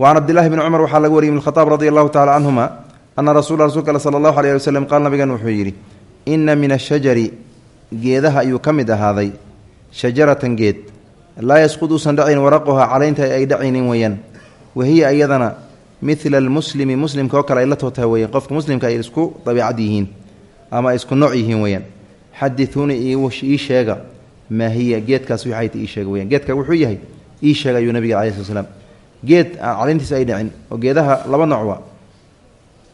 Wacan cabdillahi bni cumar waxaa laga wariyay ibn khaaab radi allahu tacala canhuma ana rasuula rsulka ale sala allahu aleyh ali waslem qaal nabigan wuxuu yidhi inna min ashajari geedaha ayuu ka ahaaday shajaratan geed. Laa yasqud uusan dhacayn waraquhaa ay dhacaynin weeyaan. Wahiya iyadana midla almuslimi muslimka oo kale ay la tootahay weeyaan. Qofka muslimka ay isku dabiicad yihiin ama ay isku nooc yihiin weeyaan. Xadithuuni ii sheega maa hiya? Geedkaas waxayt ii sheega weyaan geedka wuxuu yahay ii sheega ayuu nabiga alai sl geed aan ay dhicin oo geedaha laba nooc waa.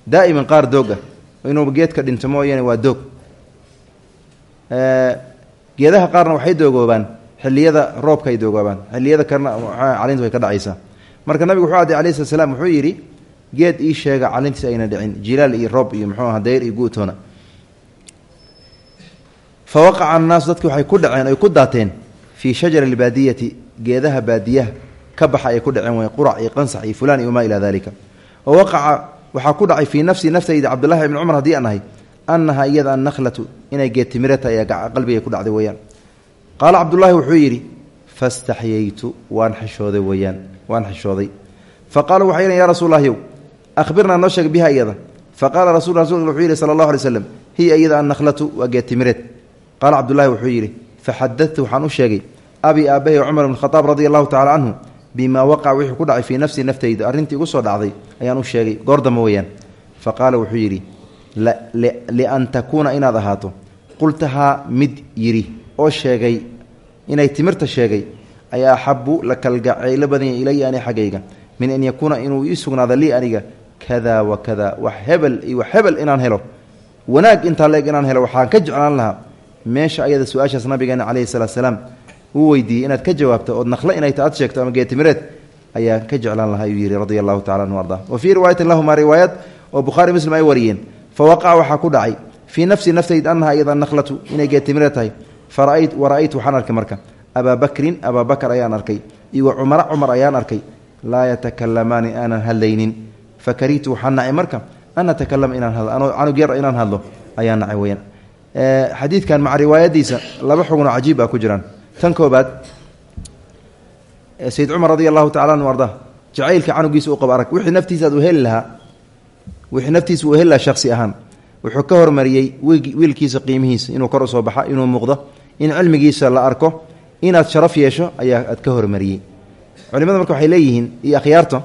Daa'iman qaar doog ah. Inuu geedka dhinto mooyaane waa doog geedaha qaarna waxay doogoobaan xiliyada roobka ay doogoobaan xiliyada kalena calayntu way ka dhacaysaa. Marka nabigu wuxuu aday alai slat slam wuxuu yidhi geed ii sheega calayntiisa ayna dhicin jilaal iyo roob iyo muxuu aha dayr iyo guutoona fa waqaca dadki waxay ku dhaceen ay ku daateen fii shajari albaadiyati geedaha baadiyaha ka baxa ay ku dhaceen way qurac iyo qansax iyo fulaan iyo maa ilaa dalika wa waqaca waxaa ku dhacay fii nafsi naftayda cabdullahi ibni cumar haddii aan ahay annaha iyada annakhlatu inay geedtimirata ayaa qalbigay ku dhacday weeyaan qaala cabdullaahi wuxuu yidhi fastaxyaytu waan xishooday weeyaan waan xishooday fa qaala waxay yidhan ya rasuul lahyow ahbirnaa biha iyada fa qaala wuxuu yidhi sala allahu alay hiya iyada annakhlatu waa geedtimireed qaala cabdullahi wuxuu yidhi faxadadtu waxaan u sheegay abi aabbahi cumar bn khaaab radia allahu tacala canhu bimaa waqaca wixii ku dhacay fii nafsii naftayda arrintii igu soo dhacday ayaan u sheegay goor dambe weeyaan fa wuxuu yidhi lian takuuna inaad ahaato qultahaa mid yidhi oo sheegay inay timirta sheegay ayaa axabu la kalgacaylo badanya ilaya ani xaggayga min an yakuuna inuu ii sugnaado lii aniga kada wa kada wax hebel iyo wax hebel inaan helo wanaag intaa leeg inaan helo waxaan ka jeclaan lahaa meesha ayada su'aashaas nabigeena calayhi salaatu salaam uu weydiiyey inaad ka jawaabto ood nakhle inay ta ad sheegto ama geetimireed ayaa ka jeclaan lahaa ayuu yidhi radia allahu tacala anhu arda wa fii riwaayatin lahuma riwaayad oo bukhaari muslim ay wariyeen fa waqaca waxaa ku dhacay fii nafsi naftayd annaha iyada nakhlatu inay geetimireed tahay wara'aytu waxaan arkay marka abaa bakrin abaa bakar ayaan arkay iyo wa cumara cumar ayaan arkay laa yatakalamaani aanan hadlaynin fakarihtu waxaan nacay marka an atakalama inaan hadlo anoo canug yar inaan hadlo ayaan nacay weyaan xadiidkan maca riwaayadiisa laba xugunoo cajiib ah ku jiraan tan koobaad sayid cumar radia allahu tacala anhu arda jacaylka canugiisa u lahaa wixii naftiisa heli lahaa shaksi ahaan. Wuxuu ka hormariyey wiilkiisa qiimihiisa. Inuu kor u soo baxa inuu muuqdo in cilmigiisa la arko inaad sharaf yeesho ayaa aad ka hormariyey. Culimada marka waxay leeyihiin iyo akhyaarta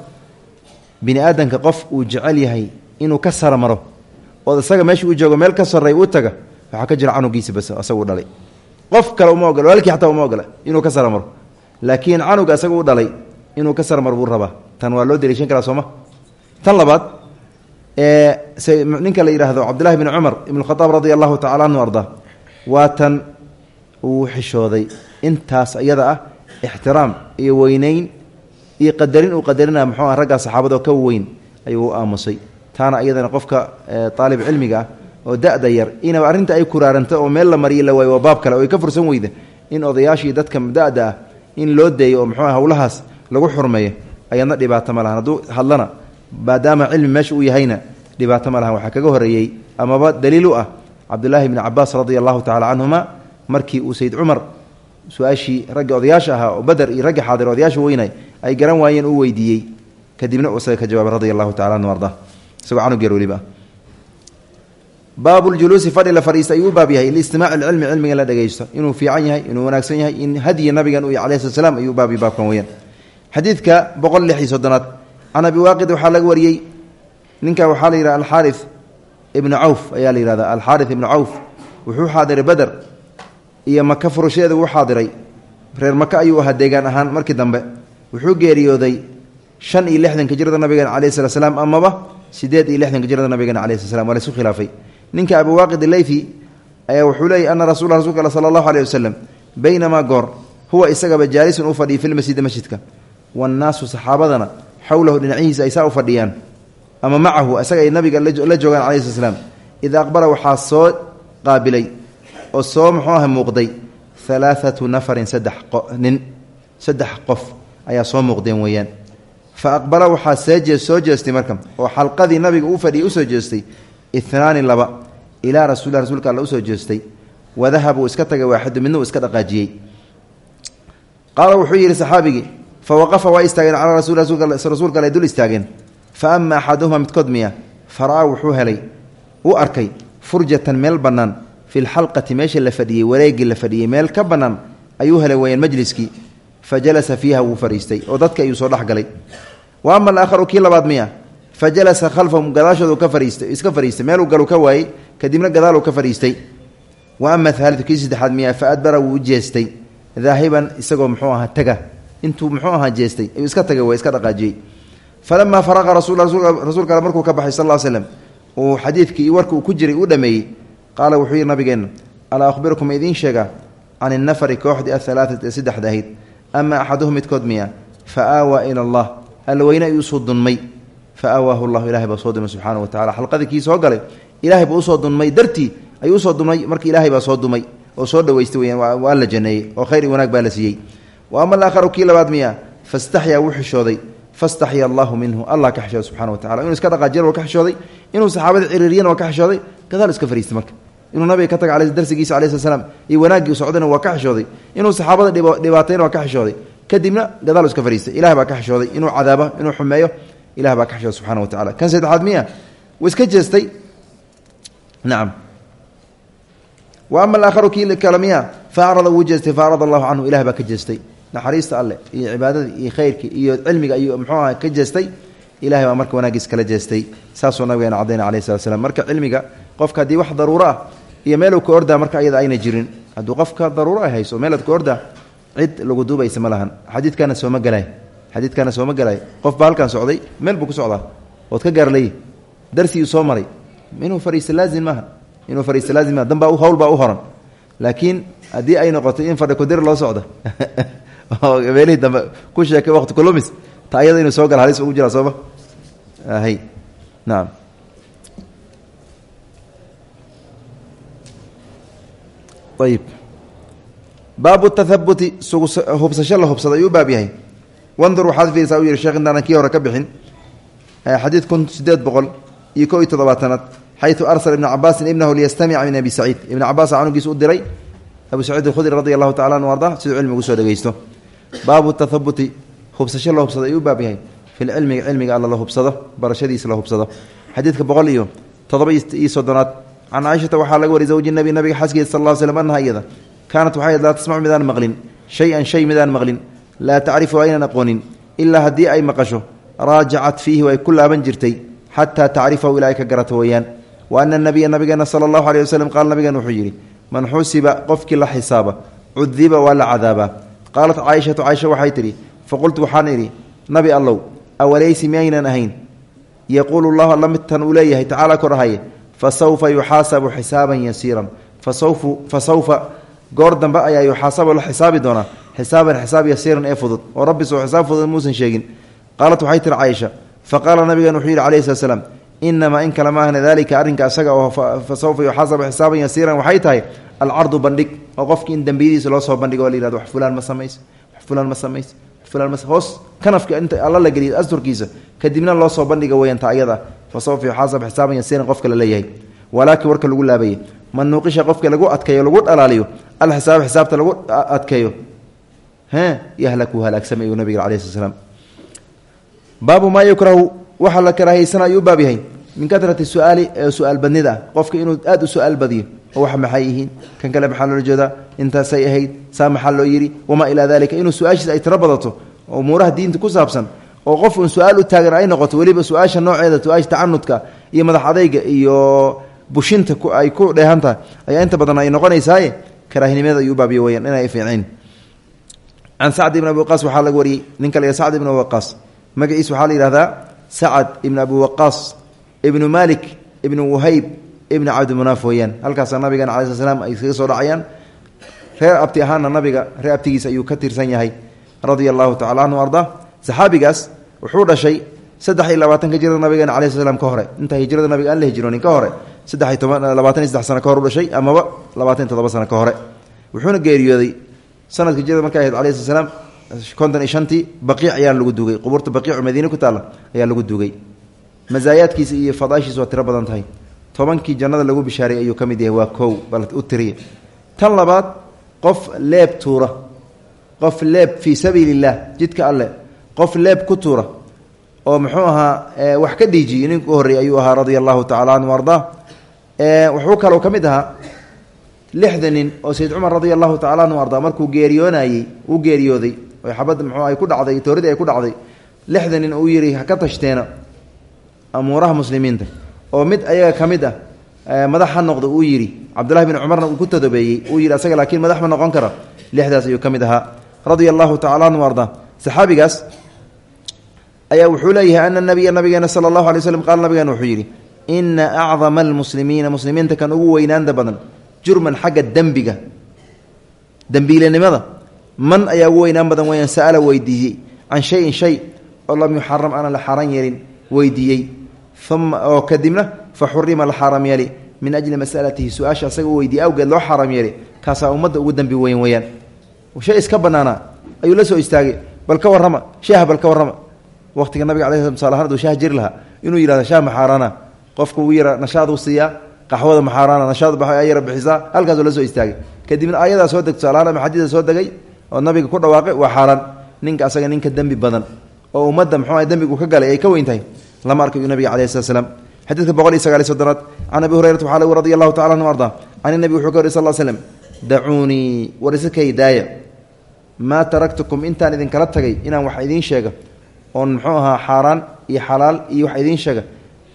bini qof uu jecel yahay inuu ka sara maro ood isaga meesha uu joogo meel ka sarray u taga waxaa ka jira canugiisa bas asagu dhalay. Qof kale uma ogola walkii xataa uma ogola inuu ka sara maro laakiin canuga isaga u dhalay inuu ka sarmar buu rabaa. Tan waa loo daliishan karaa sooma tan labaad ninka la yidhaahdo cabdillahi bni cumar ibn khadaab radia allahu tacala anhu arda waa tan uu xishooday intaas iyada ah ixtiraam iyo weyneyn iyo qadarin uu qadarina muxuu ah raggaa saxaabadoo ka weyn ayuu u aamusay. Taana iyadana qofka aalib cilmiga ah oo da-da yar inaba arrinta ay kuraaranto oo meel la mariyo la waayo waa baab kale oo ay ka fursan weyda in odayaashii dadka da-da ah in loo deeyo oo muxuu hawlahaas lagu xurmeeyo ayadna dhibaato ma lahan hadduu hadlana maadaama cilmi meesha uu yahayna dhibaato ma lahan waxaa kaga horeeyey amaba daliil u ah cabdulaahi bni cabaas radia allahu tacala canhuma markii uu sayd cumar su'aashii ragga odayaasha ahaa oo bader iyo ragga xaadir odayaasha weynay ay garan waayeen uu weydiiyey. Kadibna uu ka jawaabay radia allahu tacala anhu arda. Isagoo canug yar weliba. Baabu ljuluusi fadhi la ayuu u baab yahay liistimaaci lcilmi cilmiga la dhegeysto inuu fiican yahay inuu wanaagsan yahay in hadyi nabigan uu alayh slat slam ayuu baabi baabkan weyaan xadiidka boqol lix iyo soddonaad can abi waaqid waxaa laga wariyey ninka waxaa la yidhaha alxaari ibnu cawf ayaa la yihahda alxaari ibnu cawf wuxuu xaadiray beder iyo maka furashadeeda wuu xaadiray. Reer maka ayuu ahaa deegaan ahaan markii dambe. Wuxuu geeriyooday shan iyo lixdanka jirada nabigeena calayh slat slam amaba sideed iyo lixdanka jirada nabigeena calayh slat slam waa laysu khilaafay. Ninka abuwaaqid leyfi ayaa wuxuu leeyay ana rasul rasulka al sala allahu aleyh wasalam baynamaa goor huwa isagaba jaalisun u fadhiyay filmasjidi masjidka. Wannaasu saxaabadana xowlahu dhinacihiisa ay saa u fadhiyaan ama macahu isaga ay nabiga la joogaan calayi slat slam id aqbala waxaa soo qaabilay oo soo muxuu aha muuqday halaathatu nafarin saddex nin saddex qof ayaa soo muuqdeen weeyaan. Fa aqbala waxaa see soo jeestay marka oo xalqadii nabiga uu fadhiyay u soo jeestay inaani laba ilaa rasuuli rsulka alla u soo jeestay. Wadahabuu iska tagay waaxidu midna uu iska dhaqaajiyey. Qaala wuxuu yidhi saxaabigii fa waqafa waa istaageen calaa rasuulka alle dul istaageen fa ama axaduhuma midkood miya fara-a wuxuu helay uu arkay furjatan meel bannaan fi lxalqati meesha la fadhiyey wareegii la fadhiyey meel ka bannaan ayuu helay weyaan majliskii fa jalasa fiiha wuu fadhiistay oo dadka ayuu soo dhexgalay wa ama alaakharu kii labaad miya fa jalasa khalfahum gadaashoodu ka fariistay iska fadhiistay meeluu galu ka waayey kadibna gadaaluu ka fadhiistay wa ama kii saddexaad miya fa adbara wuu jeestay daahiban isagoo muxuu ahaa taga intuu muxuu ahaa jeestay ayuu iska tagay waa iska dhaqaajiyey. Falamaa faraqa rasuulka ale markuu ka baxay sal slem uu xadiidkii iyo warka uu ku jiray uu dhameeyey qaala wuxuu yidhi nabigeenna alaa akhbirukum ma idiin sheega can innafari kooxdii ahalaatat ee saddexda ahayd ama axaduhum midkood miya? Fa aawaa ila allah. Alla weyne ayuu u soo dunmay. Fa aawaahu llahu ilahay baa soo dumay subxaana wa tacala xalqadii kii soo galay ilahay baa u soo dunmay. Dartii ayuu u soo dumay marka ilaahay baa soo dumay oo soo dhaweystay weyaan waa la janeeyey oo khayr i wanaag baa la siiyey wa ama alaakharu kii labaad miya? Fastaxyaa wuu xishooday. Fastaxya allahu minhu. Allah ka xishooday subxana wa tacala inuu iska dhaqaajiyana waa ka xishooday. Inuu saxaabada ciriiriyana waa ka xishooday. Gadaal iska fariistay marka. Inuu nabiga ka taga darsigiisa alai sl slam iyo wanaaggii u socdayna waa ka xishooday. Inuu saxaabada dhibaatayna waa ka xishooday. Kadibna gadaal iska fariistay. Ilah baa ka xishooday. Inuu cadaabo inuu xumeeyo ilah baa ka xishooday subxana wa tacala kan saddexaad miya? Wuu ka jeestay naxariista alleh iyo cibaadadii iyo khayrkii iyo cilmiga ayuu muxuu aha ka jeestay ilahay baa marka wanaagiis kala jeestay. Saasuu nabigeena cadayna alayh slat slam marka cilmiga qofka haddii wax daruuro ah iyo meeluu ka ordaa marka ayada ayna jirin hadduu qofka daruuro ay hayso meelaad ka ordaa cid lagu duubaysa ma lahan. Xadiidkaana sooma galay xadiidkaana sooma galay qof baa halkan socday meel buu ku socdaa. Ood ka gaarlay darsigii soo maray. Inuu fariista laazim maaha. Inuu fariista laazim maaha. Danbaa hawl baa u horan. Laakiin haddii ay noqotay in fadhi kudir loo socdo oo meelihii dambe ku sheekay waqti kulumis. Ta inuu soo gala halis ugu jiraa sooma hay nacam ayib baabu tahabuti hubsasho la hubsada ayuu baab yahay. Wandur waxaad fiirsaa u yihi sheekh intaanan kii hore kun sideed boqol iyo ko iyo toddobaatanaad xayu arsala ibna cabaasin ibnahu liyastamica min abi saciid. Ibna cabaasa canugiis u diray abu saciid alkhudri radi allahu tacala anu arda siduu cilmigu soo dhegeysto baabu tahabuti hubsasho la hubsada ayuu baab yahay. Fi lcilmiga cilmiga alla la hubsado barashadiisa la hubsado. Xadiidka boqol iyo toddoba iyo soddonaad. Can caaishata waxaa laga wariy zawji nabi nabiga xasgeed sal ll slm annaha iyada. Kaanat waxay laa tasmacu midaan maqlin. Shay-an shay midaan maqlin. Laa tacrifu aynan aqoonin. Ilaa haddii ay maqasho raajacat fiihi way ku laaban jirtay. Xataa tacrifahu ilaa ay ka garato weeyaan wa ana nabiya nabigeena sala allahu aleyh waslem qaala nabigeena wuxuu yidhi man xusiba qofkii la xisaaba cudiba waa la cadaabaa qaalat caaishatu caaisha waxay tidhi faqultu waxaan idhi nabi allow awalaysi miyaynan ahayn yaquulu llahu alla midtan uu leeyahay tacaala kor ahaye fa sawfa yuxaasabu xisaaban yasiiran fasawfu fa sawfa goor dambe ayaa yuxaasabu la xisaabi doonaa xisaaban xisaab yasiiran ee fudud oo rabbi soo xisaab fudud muusan sheegin qaalat waxay tihi caaisha fa qaala nabigan wuxuu yidhi calayhi slat inamaa in kale maahna dalika arrinka isaga oo fa sawfa yuxaasabu xisaaban yasiiran waxay tahay alcardu bandhig oo qofki in dembiyadiisa loo soo bandhigo la yihahdo wax fulaan ma samays wax fulaan ma samays hoos kanafka inta alla la geliyo asturkiisa kadibna loo soo bandhiga weeyaan ta ayada fa sawfa xisaaban yasiiran qofka la leeyahay. Walaakin warka lagu laabayay man nuuqisha qofka lagu adkeeyo lagu dhalaaliyo alxisaaba xisaabta lagu adkeeyo. He yahlaku halaagsamay nabiga alai sl slam baabu maa yukrahu waxaa la karaahaysan ayuu u baab yahay. Min katrati suaali ee su'aal badnida qofka inuu aada u su'aal badiyo oo waxa maxay yihiin? Kan kale maxaa loola jeedaa? Intaasay ahayd. Saa maxaa loo yidhi? Wamaa ilaa dalika inuu su'aashiisa ay tiro badato umuuraha diinta ku saabsan oo qof uun su'aal u taagan ay noqoto weliba su'aasha nooceeda su'aasha tacanudka iyo madax adayga iyo bushinta ay ku dheehan tahay ayaa inta badan ay noqonaysaaye? Karaahinimada ayuu u baabiyo weyaan inay fiicnayn. Can sacd ibn abi waqaas waxaa laga wariyey ninka la sacd ibn waqaas. Magaciis waxaa la yihahdaa sacad ibn abi waqaas ibnu malik ibnu wahayb ibn cabdimunaaf weeyaan. Halkaasa nabigeena cala sl slam ay iskaga soo dhacayaan. Reer abti ahaana nabiga reer abtigiisa ayuu ka tirsan yahay radia allahu tacala anhu arda. Saxaabigaas wuxuu dhashay saddex iyo labaatanka hijrada nabigeena cala sl slam ka hore. Inta hijrada nabiga aan la hijroonin ka hore saddex iyo toban labaatan iyo saddex sano ka hor u dhashay amaba labaatan sano ka hore. Wuxuuna geeriyooday sanadka hijrada markay ahayd alayhi sl slam konton baqiic ayaa lagu duugay qubuurta baqiicu madiine ku taalla ayaa lagu duugay masaayaadkiisa iyo fadaashiisa waa tiro tahay tobankii jannada lagu bishaaray ayuu ka mid yahay waa kow bal u tiriya tan labaad qof leeb tuura. Qof leeb fii sabiili illah jidka alleh qof leeb ku tuura. Oo muxuu ahaa wax ka dhiijiy ninka u horreeyey ayuu ahaa radia allahu tacala anhu ardaa. Wuxuu kaloo ka mid ahaa lixda nin oo sayid cumar radia allahu tacala anhu ardaa markuu geeriyoonayey uu geeriyooday. Oo xabadda muxuu ay ku dhacday tooridii ay ku dhacday. Lixda nin uu yidhi ha ka tashteena amuuraha muslimiinta oo mid ayaga ka mid ah madax ha noqda uu yidhi cabdullahi bin cumarna uu ku tadobeeyey uu yidhi asaga laakiin madax ma noqon kara lixdaas ayuu ka mid ahaa. Radia allahu tacala anhu ardaa saxaabigaas ayaa wuxuu leeyahay ana nabiya nabigeena sala allahu alay slam qaala nabigeena wuxuu yidhi ina acdama almuslimiina muslimiinta kan ugu weynaanta badan jurman xagga dembiga dembiilenimada man ayaa ugu weynaan badan weyaan sa'ala weydiiyey can shayin shay oo lam yuxaram aanan la xaaraan yeelin weydiiyey oo kadibna fa xurima la xaaraam yeeli min ajli masalatihi su'aasha asaga u weydiiyey awgeed loo xaaraam yeeli kaasaa ummadda ugu dembi weyn weyaan shay iska banaanaa ayuu la soo istaagay bal ka warrama shaah bal ka warrama waqtiga nabiga ala sl shaah jiri lahaa inuu yihahdo shaah maxaaraana qofka uu yara nashaad u siiyaa qaxwada maxaaraana nashaad yara bixisaa halkaasuu la soo istaagay kadibna ayadaa soo deg tusaalahaan ama soo degay oo nabiga ku dhawaaqay waa xaaraan ninka asaga ninka dembi badan oo ummadda muxuu dembigu ka galay ay ka weyn lama arkayo nabiga alayh slat slam xadiidka boqol iyo sagaaliy soddonaad can abi hurayrata waxaa lagu radi allahu tacala anhu arda can inabi wuxuu ka wari sal slm dacuunii warisakay daaya maa taraktukum intaan idinkala tagay inaan wax idiin sheega. Oon muxuu ahaa xaaraan iyo xalaal iyo wax idiin sheega.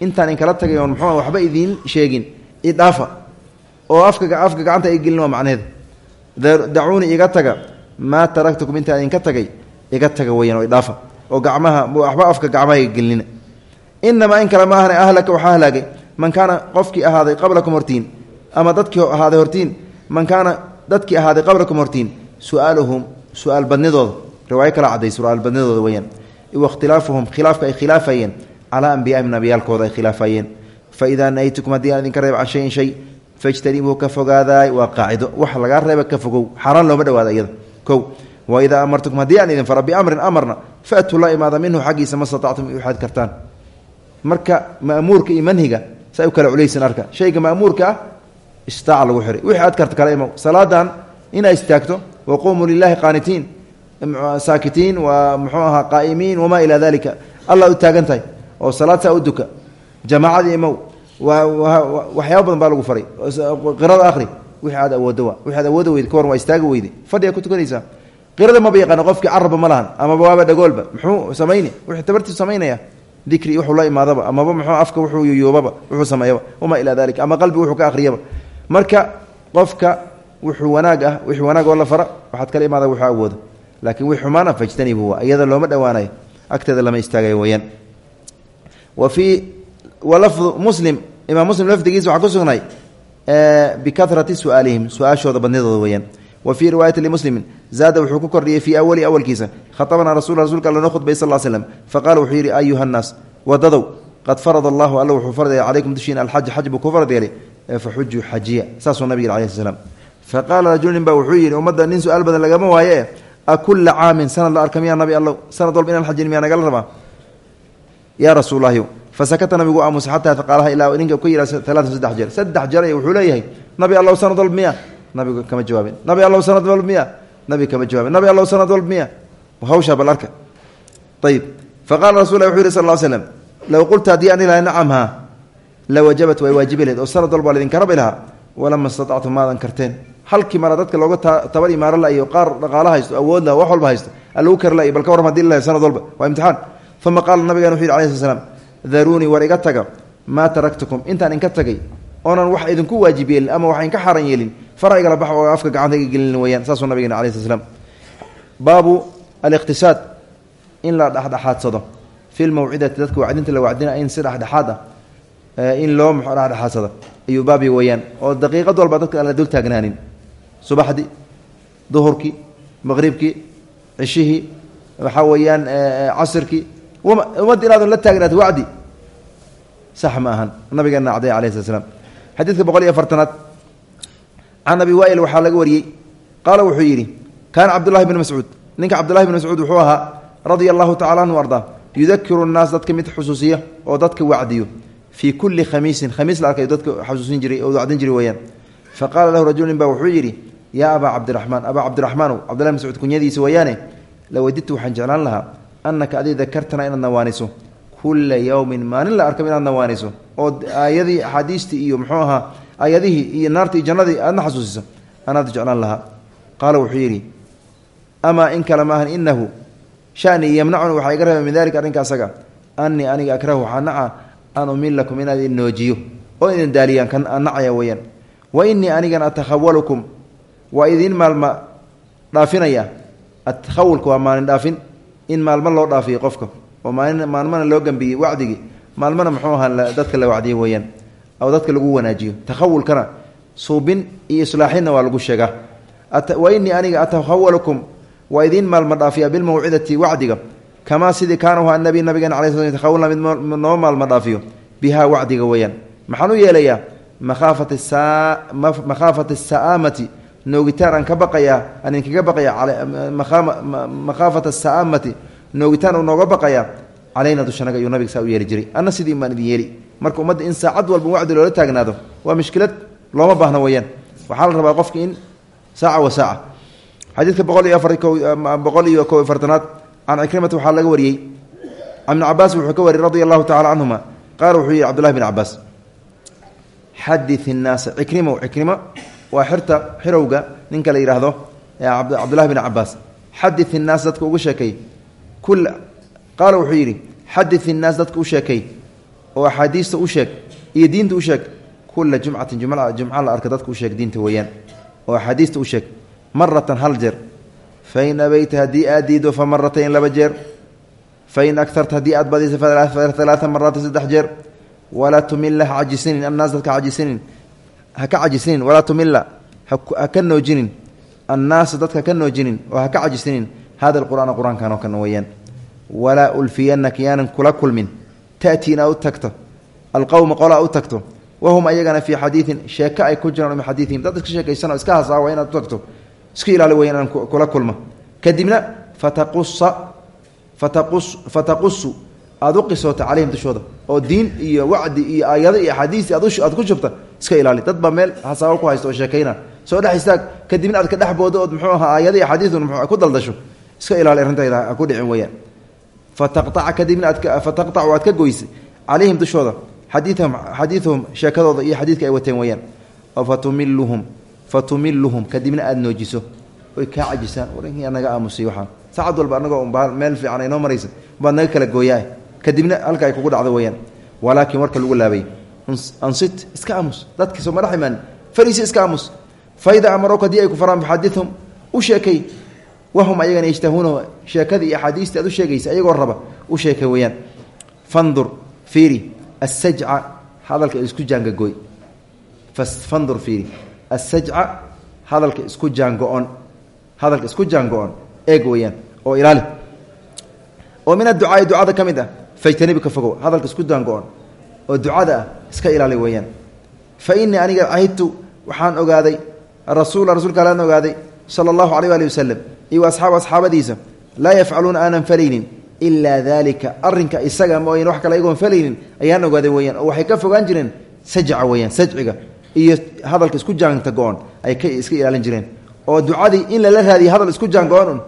Intaan idinkala tagay oon muxuu waxba idiin sheegin. Idhaafa oo afka afka gacanta ay gelin waa macneheeda dacuunii iga taga. Maa taraktukum intaan idinka tagay. Iga taga weyaan oo idhaafa oo gacmaha waxba afka inamaa in kale ma ahna ahlaka waxaa halaagay man kaana qofkii ahaaday qablakum hortiin ama dadkii ahaaday hortiin man kaana dadkii ahaaday qablakum hortiin su'aaluhum su'aal badnidooda riwaayo kala cadday su'aal badnidooda weyaan wakhtilaafuhum khilaafka ay khilaafayeen calaa anbiyaihim nabiyaalkooda ay khilaafayeen fa idaa nahaytukum haddii aan idinka reeb can shayin shay fajtanibuu ka fogaadaay waa qaacido wax lagaa reeba ka fogow xaaraan looma dhawaada iyada kow wa idaa amartukum haddii aan idin biamrin amarna faatuu la imaada minhu xaggiisa ma kartaan marka ma'muurka iyo manhiga saa u kala culaysan arka. Shayga ma'muurka ah istaaca lagu wixii aad karta kala imow salaadan inaa istaagto waquumuu lilahi qaanitiin saakitiin waa muxuu ahaa qaa'imiin wamaa ilaa dalika allah u oo salaad saa u duka. Jamaacadii imow waxyaaba baa lagu faray. Qirada ahri wixii aad awoodo waa wixi aad awooda weyde ka waran istaaga weyde fadhigaa ku tukanaysaa. Qirada maba yaqaana qofkii carabba ma lahan amaba waaba dhagoolba muxuu samayni wixii tabartiisu samaynaya dikri wuxuu la imaadaba amaba muxuu afka wuxuu yuyuubaba wuxuu sameeyaba wamaa ilaa dalika ama qalbi wuxuu ka akhriyaba. Marka qofka wuxuu wanaag ah wixii wanaag oo la fara waxaad kala imaada wuxuu awoodo laakiin wii xumaana fajtanibu waa iyada looma dhowaanayo agteeda lama istaagayo weyaan wa fii walafdu muslim imaam muslim lafdigiisa waxaa ku sugnay bikarati su'aalihim su'aashooda wa fii riwaayati limuslimin zaada wuxuu ku kordhiyey fii awali awalkiisa khaطabanaa rasul rasulka alla noo khudbay sal l slm faqala wuxuu yidhi ayuha nnaas wadadow qad farada allahu alla wuxuu farad yeelay calaykum dushiina alxaja xaj buu ku farad yeelay faxujuu xajiya saasuu nabig alayh sl slam faqaala rajulu nin baa wuxuu yidhi ummadda nin su'aal badan lagama waaye a kula caamin sanad la arka miyaa nabi allow sanad walba inaan xajin miyaa nagala rabaa? Yaa rasuullahyu fasakata nabigu aamusa xataa faqaalaha ilaa ninka ku miya nabigu kama jawaabin. Nabi allow sanad walba miya? Nabi kama jawaabin. Nabi allow sanad walba miya? Hawshaa bal arka. Ayib faqala rasul lah wuxuu yidhi sal low qulta haddii aan ilahay nacam haa la wajabat way waajibi lahed oo sanad walba laydinka rabi lahaa walama istatactum maadan karteen. Halkii mara dadka looga tabar imaaro la iyo qaar dhaqaalo haysto awood lah wax walba haysto alagu kar bal ka warram hadi la sanad walba waa imtixaan. Uma qaala nabigan wuxu yidhi alai sl slam daruunii war iga taga maa taraktukum intaan inka tagay oonan wax idinku waajib ama wax inka xaran yeelin fara igala bax oo afka gacanta iga gelin weyaan saasuu nabigeena alai sl slam baabu aliqtisaad in la dhexdhexaadsado. Fi lmawcidati dadka wacdinta la wacdina in si dhexdhexaad ah in loo dhexdhexaadsado. Ayuu baabi weyaan oo daqiiqad walba dadka aan la dul taagnaanin. Subaxdii duhurkii maqribkii cishihii waxaa weeyaan casirkii ummadda inaadun la taagnaat wacdi sax ma ahan. Nabigeena acday alayh slat slam xadiidka boqol can abi waa'il waxaa laga wariyey. Qaala wuxuu yidhi kaana cabdullahi bn mascuud. Ninka cabdullahi bn mascuud wuxuu ahaa radia allahu tacala anhu ardaa yudakiru nnaas dadka mid xusuusiya oo dadka wacdiyo. Fii kulli khamiisin khamiis la arkayo dadka xasuusin jiray oo wacdin jiray weyaan fa qaala lahu rajul nin ba wuxuu yidhi yaa abaa cabdiraxmaan abaa cabdiraxmaanow cabdullahi bn mascuud kunyadiisa weeyaane lawadidtu waxaan jeclaan lahaa annaka adi dakartana inaad nawaaniso. Kulla yowmin maalin la arkaba inaad nawaaniso. Oo aayadii axaadiistii iyo muxuu ahaa aayadihii iyo naartii jannadii aadna xasuusiso anaad jeclaan lahaa. Qaala wuxuu yidhi amaa in kale maahan inahu shanii yamnacuni waxaa iga reeba min dalika arrinka asaga. Aniga akrahu waxaa naca an umilakum inaad idin noojiyo oo idin daaliyaan kan aan nacaya weeyaan. Wa inii anigan atakhawalukum waa idiin maalma dhaafinaya. Atakhawulka waa maalin dhaafin in maalmo loo dhaafiyo qofka oo maalin maalmana loo gambiyey wacdigii maalmana muxuu ahaa dadka la wacdiyo weeyaan oo dadka lagu wanaajiyo takhawulkana suubin iyo islaaxinna waa lagu sheegaa wa inii aniga atakhawalukum waa idiin maalma dhaafiya bilmawcidati wacdiga kamaa sidii kaana hu anabi nabigeena ala sl takhawulna mid noo maalma dhaafiyo bihaa wacdiga weeyaan maxaan u yeelayaa makhaafata asa'aamati noogitaan aan ka baqayaa aan idinkaga baqaya makhaafata asa'aamati noogitaan uu nooga baqayaa calayna dushanaga ayuu nabiga saa u yeeli jiray anna sidii baan idin yeeli marka ummadda in saacad walba wacdi loola taagnaado waa mushkilad looma baahno weeyaan. Waxaa rabaa qofka in saaca wa saaca. Xadiidka boqol iyo afar boqol iyo kow afartanaad can cikrimata waxaa laga wariyey. Ibni cabaas wuxuu ka wariyey radia allahu tacala canhuma qaala wuxuu yihi cbdullahi bn cabaas xadit innaasa cikrimo cikrimo waa xirta xirowga ninka la yidhaahdo cabdullahi bn cabaas xadit innaas dadka ugu sheekay. Qaala wuxuu yidhi xadit innaas dadka u sheekay oo axaadiista u sheeg iyo diinta u sheeg kula jumcatin jumca la arka dadka u sheeg diinta weeyaan. Oo axaadiista u sheeg maratan hal jeer. Fain abayta haddii aad diido fa maratayn laba jeer. Fain akarta haddii aad badisa alaaa maraati saddex jeer. Walaa tumila ha cajisinin annaas dadka cajisinin ha ka cajisinin walaa tumila ha ka noojinin. Annaasa dadka haka noojinin oo ha ka cajisinin hada alqur'aana qur'aankan oo kan weeyaan. Walaa ulfiyanaka yaanan kula kulmin ta'tii inaad u tagto alqowma qolaa u tagto wahum ayagana fii xadiidin sheeko ay ku jiraan min xadiidihim dad iska sheekaysanoo iska hasaawa inaad u tagto iska ilaali weya inaan kula kulma kadibna fataqusa fataqus fataqusu aada u qisoota calayhim dushooda oo diin iyo wacdi iyo aayado iyo axaadiisi aad ku shubta iska ilaali. Dad baa meel hasaawo ku haysta oo sheekayna. Soo dhex istaag kadibna aad ka dhex boodo ood muxuu ahaa aayada iyo axaadiisun ku daldasho iska ilaali arrintayda ku dhicin weeyaan kadibna aad ka goysa calayhim dushooda xadiiahum xadiiduhum sheekadooda iyo xadiidka ay wateen weeyaan oo fatumiluhum fatumiluhum kadibna aada noojiso oy kaa cajisaan warnkii naga aamusay waxaa saacad walba anagoo meel fiican ay noo maraysa baad naga kala gooyaa kadibna halka ay kugu dhacdo weyaan walaakin warka lagu laabay ansit iska aamus dadkii soo madax imaan fariisi iska aamus faida amarook haddii ay ku faraan faxadithum u sheekay wahum ayagana yashtahuuna sheekadii iyo axaadiistii aad u sheegaysa ayagoo raba u sheeka weeyaan fandur fiiri asajca hadalka isku jaangagooy fandur fiiri asajca hadalka isku jaango-on hadalka isku jaango-on eeg weeyaan oo ilaali oo min adducaai ducada ka mid ah fajtanibi ka fogow hadalka isku jaango-on oo ducada ah iska ilaali weeyaan fa innii aniga cahidtu waxaan ogaaday rasuula rasuulka alaan ogaaday sala allahu aleyh waali wasalam iyo asxaab asxaabadiisa laa yafcaluuna aanan falaynin ilaa daalika. Arrinka isaga mooyn wax kale ayagoon falaynin ayaan ogaaday weyaan oo waxay ka fogaan jireen sajca weyaan sajciga iyo hadalka isku jaanta go-on ay ka iska ilaalin jireen. Oo ducadii in lala raadiya hadal isku jaan go-on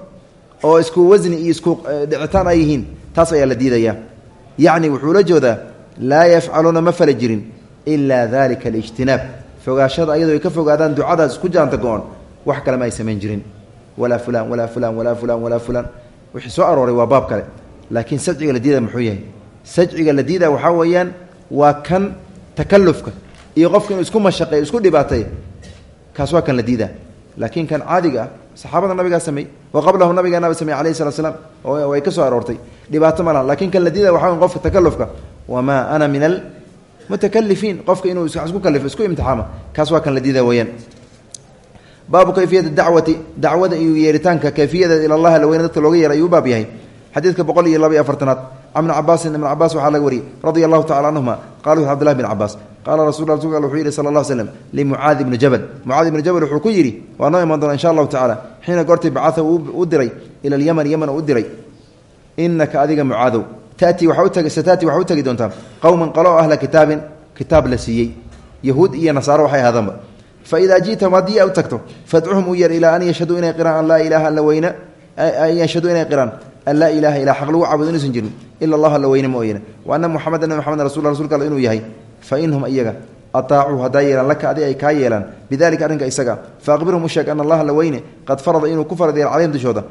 oo isku wasni iyo isku dhicitaan ay yihiin taas ayaa la diidayaa. Yacni wuxuu la joodaa laa yafcaluuna ma fala jirin ilaa dalika alijtinaab. Fogaashada ayadoo ay ka fogaadaan ducadaas isku jaanta go-on wax kale ma ay samayn jirin walaa fulaan walaa fulaan walaa fulaan walaa fulaan wixii soo arooray waa baab kale. Laakiin sajciga la diida muxuu yahay? Sajciga la diida waxaa weeyaan waa kan takalufka iyo qofka inuu isku mashaqeeyo isku dhibaatay kaas waa kan la diida laakiin kan caadiga ah saxaabada nabigaa sameey wa qablahu nabigeennaba samey alayhi salatu slam oo ay ka soo aroortay. Dhibaato ma laha. Lakin kan la diida waxa weyan qofka takalufka wamaa ana min almutakalifiin qofka inuu isku kalifo isku imtixaama kaas waa kan la diida weeyaan baabu kayfiyati dacwati dacwada iyo yeeritaanka kayfiyadeeda ila allah laweyne dadka looga yeeray ayuu u baab yahay. Xadiidka boqol iyo laba iyo afartanaad can ibni cabaasin ibn cabaas waxaa laga wariyey radia allahu tacala canhuma qala wuxu abdillahi bn cabaas qaala rasul rasulka al wuxuu yidhi sala allah slem limucaadi ibni jabal. Mucaadi ibni jabal wuxuu ku yidhi waa noo imaan doona insha allahu tacala xiina goortii bacaa u diray ila alyaman yaman u diray. Inaka adiga mucaadow tatii waa sataatii waxaa u tegi doontaa qowman faidaa ji'tahum haddii u tagto fadcuhum u yeer ilaa an yashhaduu inay qiraan an laa ilaaha alla weyne an yashhaduu inay qiraan an laa ilaaha ilaa xaq lagu caabudo inuusan jirin ila allah alla weyne mooyane wa anna muxameda nabi moxamed rasul rasulka alla inuu yahay fa inhum iyaga ataacuu haddaa yeelaan laka adi ay kaa yeelaan bidalika arrinka isaga fa aqbirhum u sheeg ana allaha alla weyne qad farada inuu ku farad yeelo calayhim dushooda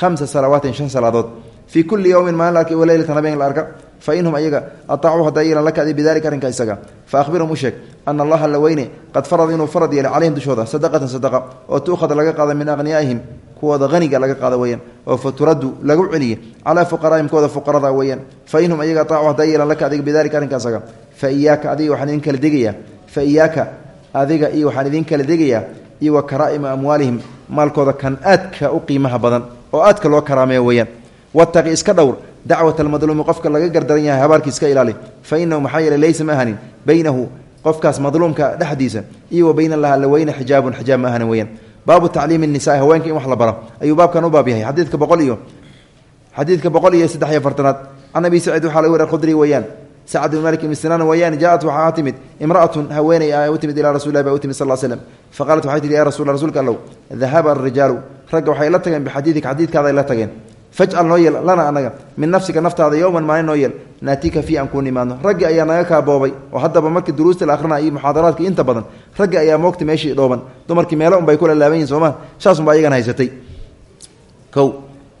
hamsa salawaatin shan salaadood fii kulli yowmin maalin la arkay waleylatan habeen la arka fa inhum ayaga aacuu haddaa yeelan laka adi bidalika arrinka isaga fa ahbirhum u sheeg ana allaha la weyne qad farada inuu farad yeelay calayhim dushooda sadaqatan sadaqa oo tuukhad laga qaada min akhniyaa'ihim kuwooda haniga laga qaada weyaan oo fa turaddu lagu celiye calaa fuqaraa'ihim kuwooda fuqarada weyaan fa inhum ayaga aacuu haddaa yeelan laka adiga bidalika arrinka isaga fa iyaaka adiga waxaan idin kala degayaa fa iyaaka adiga iyo waxaan idin kala degayaa iyo wa karaa'ima amwaalihim maalkooda kan aadka u qiimaha badan oo aadka loo karaameeyo weyaan wataqi iska dhowr dacwat almadluumi qofka laga gardaran yahay habaarkii iska ilaali fa inahu maxaa yeele leysa ma ahanin beynahu qofkaas madluumka dhexdiisa iyo wa bayna allaha alla weyne xijaabun xijaab ma ahanin weyaan baabu tacliimi nisaai haweenka in wax la baro ayuu baabkan u baab yahay xadiidka boqol iyo xadiidka boqol iyo saddex iyo afartanaad can abi saciid waxaa laga wari khudri weeyaan sacd bin malik ibn sinaan weyaan jaaat waxaa timid imra'atun haweeney a u timid ilaa rasulilah ba u timid sal slam faqaalat waxay tihi ya rasul rasuulka tageen bixadiidika xadiidkaada ay la tageen fajcal noo yeel lana anaga. Min nafsika naftaada yowman maalin noo yeel. Naatika fii aan kuu nimaadno raggi ayaa naga kaaboobay oo haddaba markii duruusta la akhrina iyo muxaadaraadka inta badan raggi ayaa moogta meeshii dhooban. Dumarkii meelo unbay ku lalaaban yihiin sooma saasunba ayagan haysatay. Kow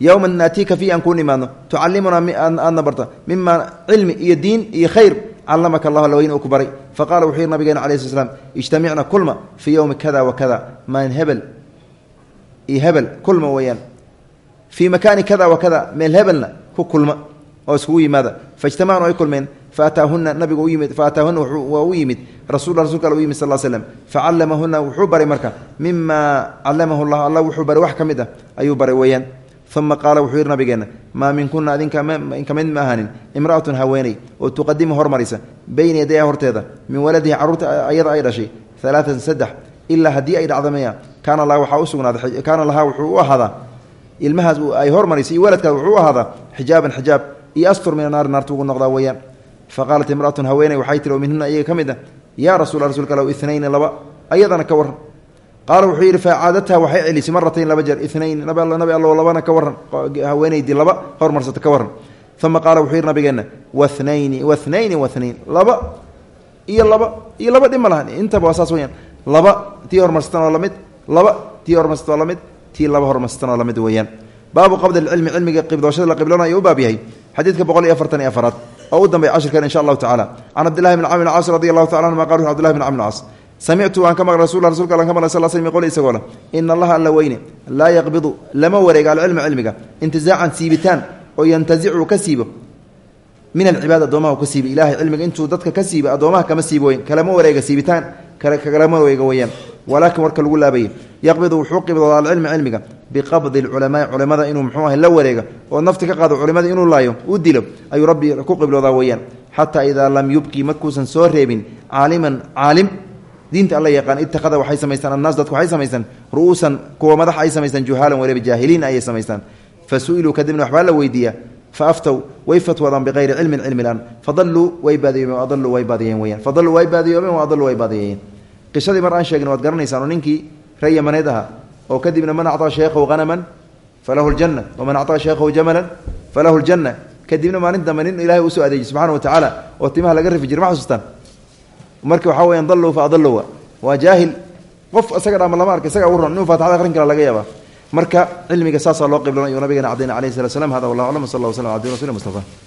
yowman naatika fii aan kuu nimaadno tucallimunaa aadna barta. Mima cilmi iyo diin iyo khayr callamaka allah laweyn uu ku baray. Faqala wuxuu yihi nabigeena calayi sl slam ijtamicna kulma fii yowmi kada wa kada maalin hebel iyo hebel kulma weeyaan fii makaani kada wa kada meel hebelna ku kulma oo iskugu yimaada faijtamacnu ay kulmeen faataahuna nabigu u yimid faataahuna waa u yimid rasul rasulka u yimid sal slm facallamahuna wuxuu baray marka mima callamahu llah alla wuxuu baray wax ka mid ah ayuu baray weeyaan uma qaala wuxuu yihi nabigeena maa minkuna adinka ka mid ma ahanin imra'atun haweeney oo tuqadimu hormarisa beyna yadaya horteeda min waladihi carruurta ayada ay dhashay alaatan saddex ilaa haddii ay dhacda maya kaana laha waxaa u sugnaaday kaana lahaa u ahaadaa ilmahaas ay hormarisay iyo waladkaas wuxuu ahaadaa xijaaban xijaab iyo astur min anaari naarta ugu noqdaa weeyaan. Fa imra'atun haweeney waxay tiri oo minhuna iyaga ka mid ah yaa rasuula rsulka low inayni laba ayadana ka warran. Qaala wuxuu yidhi facaadataha waxay celisay maratayn laba jeer inayn nabi allow labana ka warran haweenaydii laba hormarsata ka warran. Uma qaala wuxuu yidhi nabigeenna wanayni wanayni wanayn laba iyo laba iyo laba dhib lahan intaba waa saas weyaan laba tii hormarsatan oo la mid laba tii hormarsatan oo la mid tii laba hormarsatan oo la mid weeyaan baabu qabd cilmi cilmiga qibdooshada la qibloonayo u baab yahay xadiidka boqol iyo afartan iyo afaraad oo u dambey cashirkan insha allahu tacala can cabdillahi bn camr bn caas radi allahu tacala anhuma qal abdillahi bn camr bn caas samictu waan ka maqlay rasul rasulka allan ka maqlay sal sl qol isagoo leh ina allaha alla weyne laa yaqbidu lama wareega alcilma cilmiga intizaacan siibitaan oo yantazicu ka siibo min alcibaad addoomaha ka siiba ilahay cilmiga intuu dadka ka siiba addoomaha kama siibo weyn kalama wareega siibitaan kalama wareega weyaan walaakin warka lagu laabayay yaqbidu wuxuu qibdooda alcilma cilmiga biqabdi lculamaai culimada inuu mxuu ah la wareega oo nafti ka qaado culimada inuu laayo u dilo ayuu rabbi ku qibloodaa weyaan xataa idaa lam yubqi markuusan soo reebin caaliman caalim diinta alla yaqaan ittakhada waxay samaystaan annaas dadku waxay samaystaan ru'uusan kuwa madax ay samaystaan juhaalan wareeba jaahiliin ayay samaystaan. Fa su'iluu kadibna waxbaa la weydiiyaa fa aftow way fatwadaan bikayri cilmin cilmi la'aan fadalluu way qishadii mar aan sheegin waad garanaysaan oo ninkii ree yamaneed ahaa oo kadibna man acطaa sheekhahu hanaman falahu ljanna waman acطaa sheekhahu jamalan falahu ljanna kadibna maalin dambe nin ilahay u soo adeejiy subxana wa tacaala oo timaha laga rifi jira ma xasuustaan marka waxaa weyan dalluu fa adallowa waa jaahil. Qof isaga dhama lama arka isaga ugu ron inuu fatixada akhrin kara laga yaaba marka cilmiga saasaa loo qiblan ayuu nabigana cadayna alayh slat slam hada wallah aclam sal lla w slam abdi rasul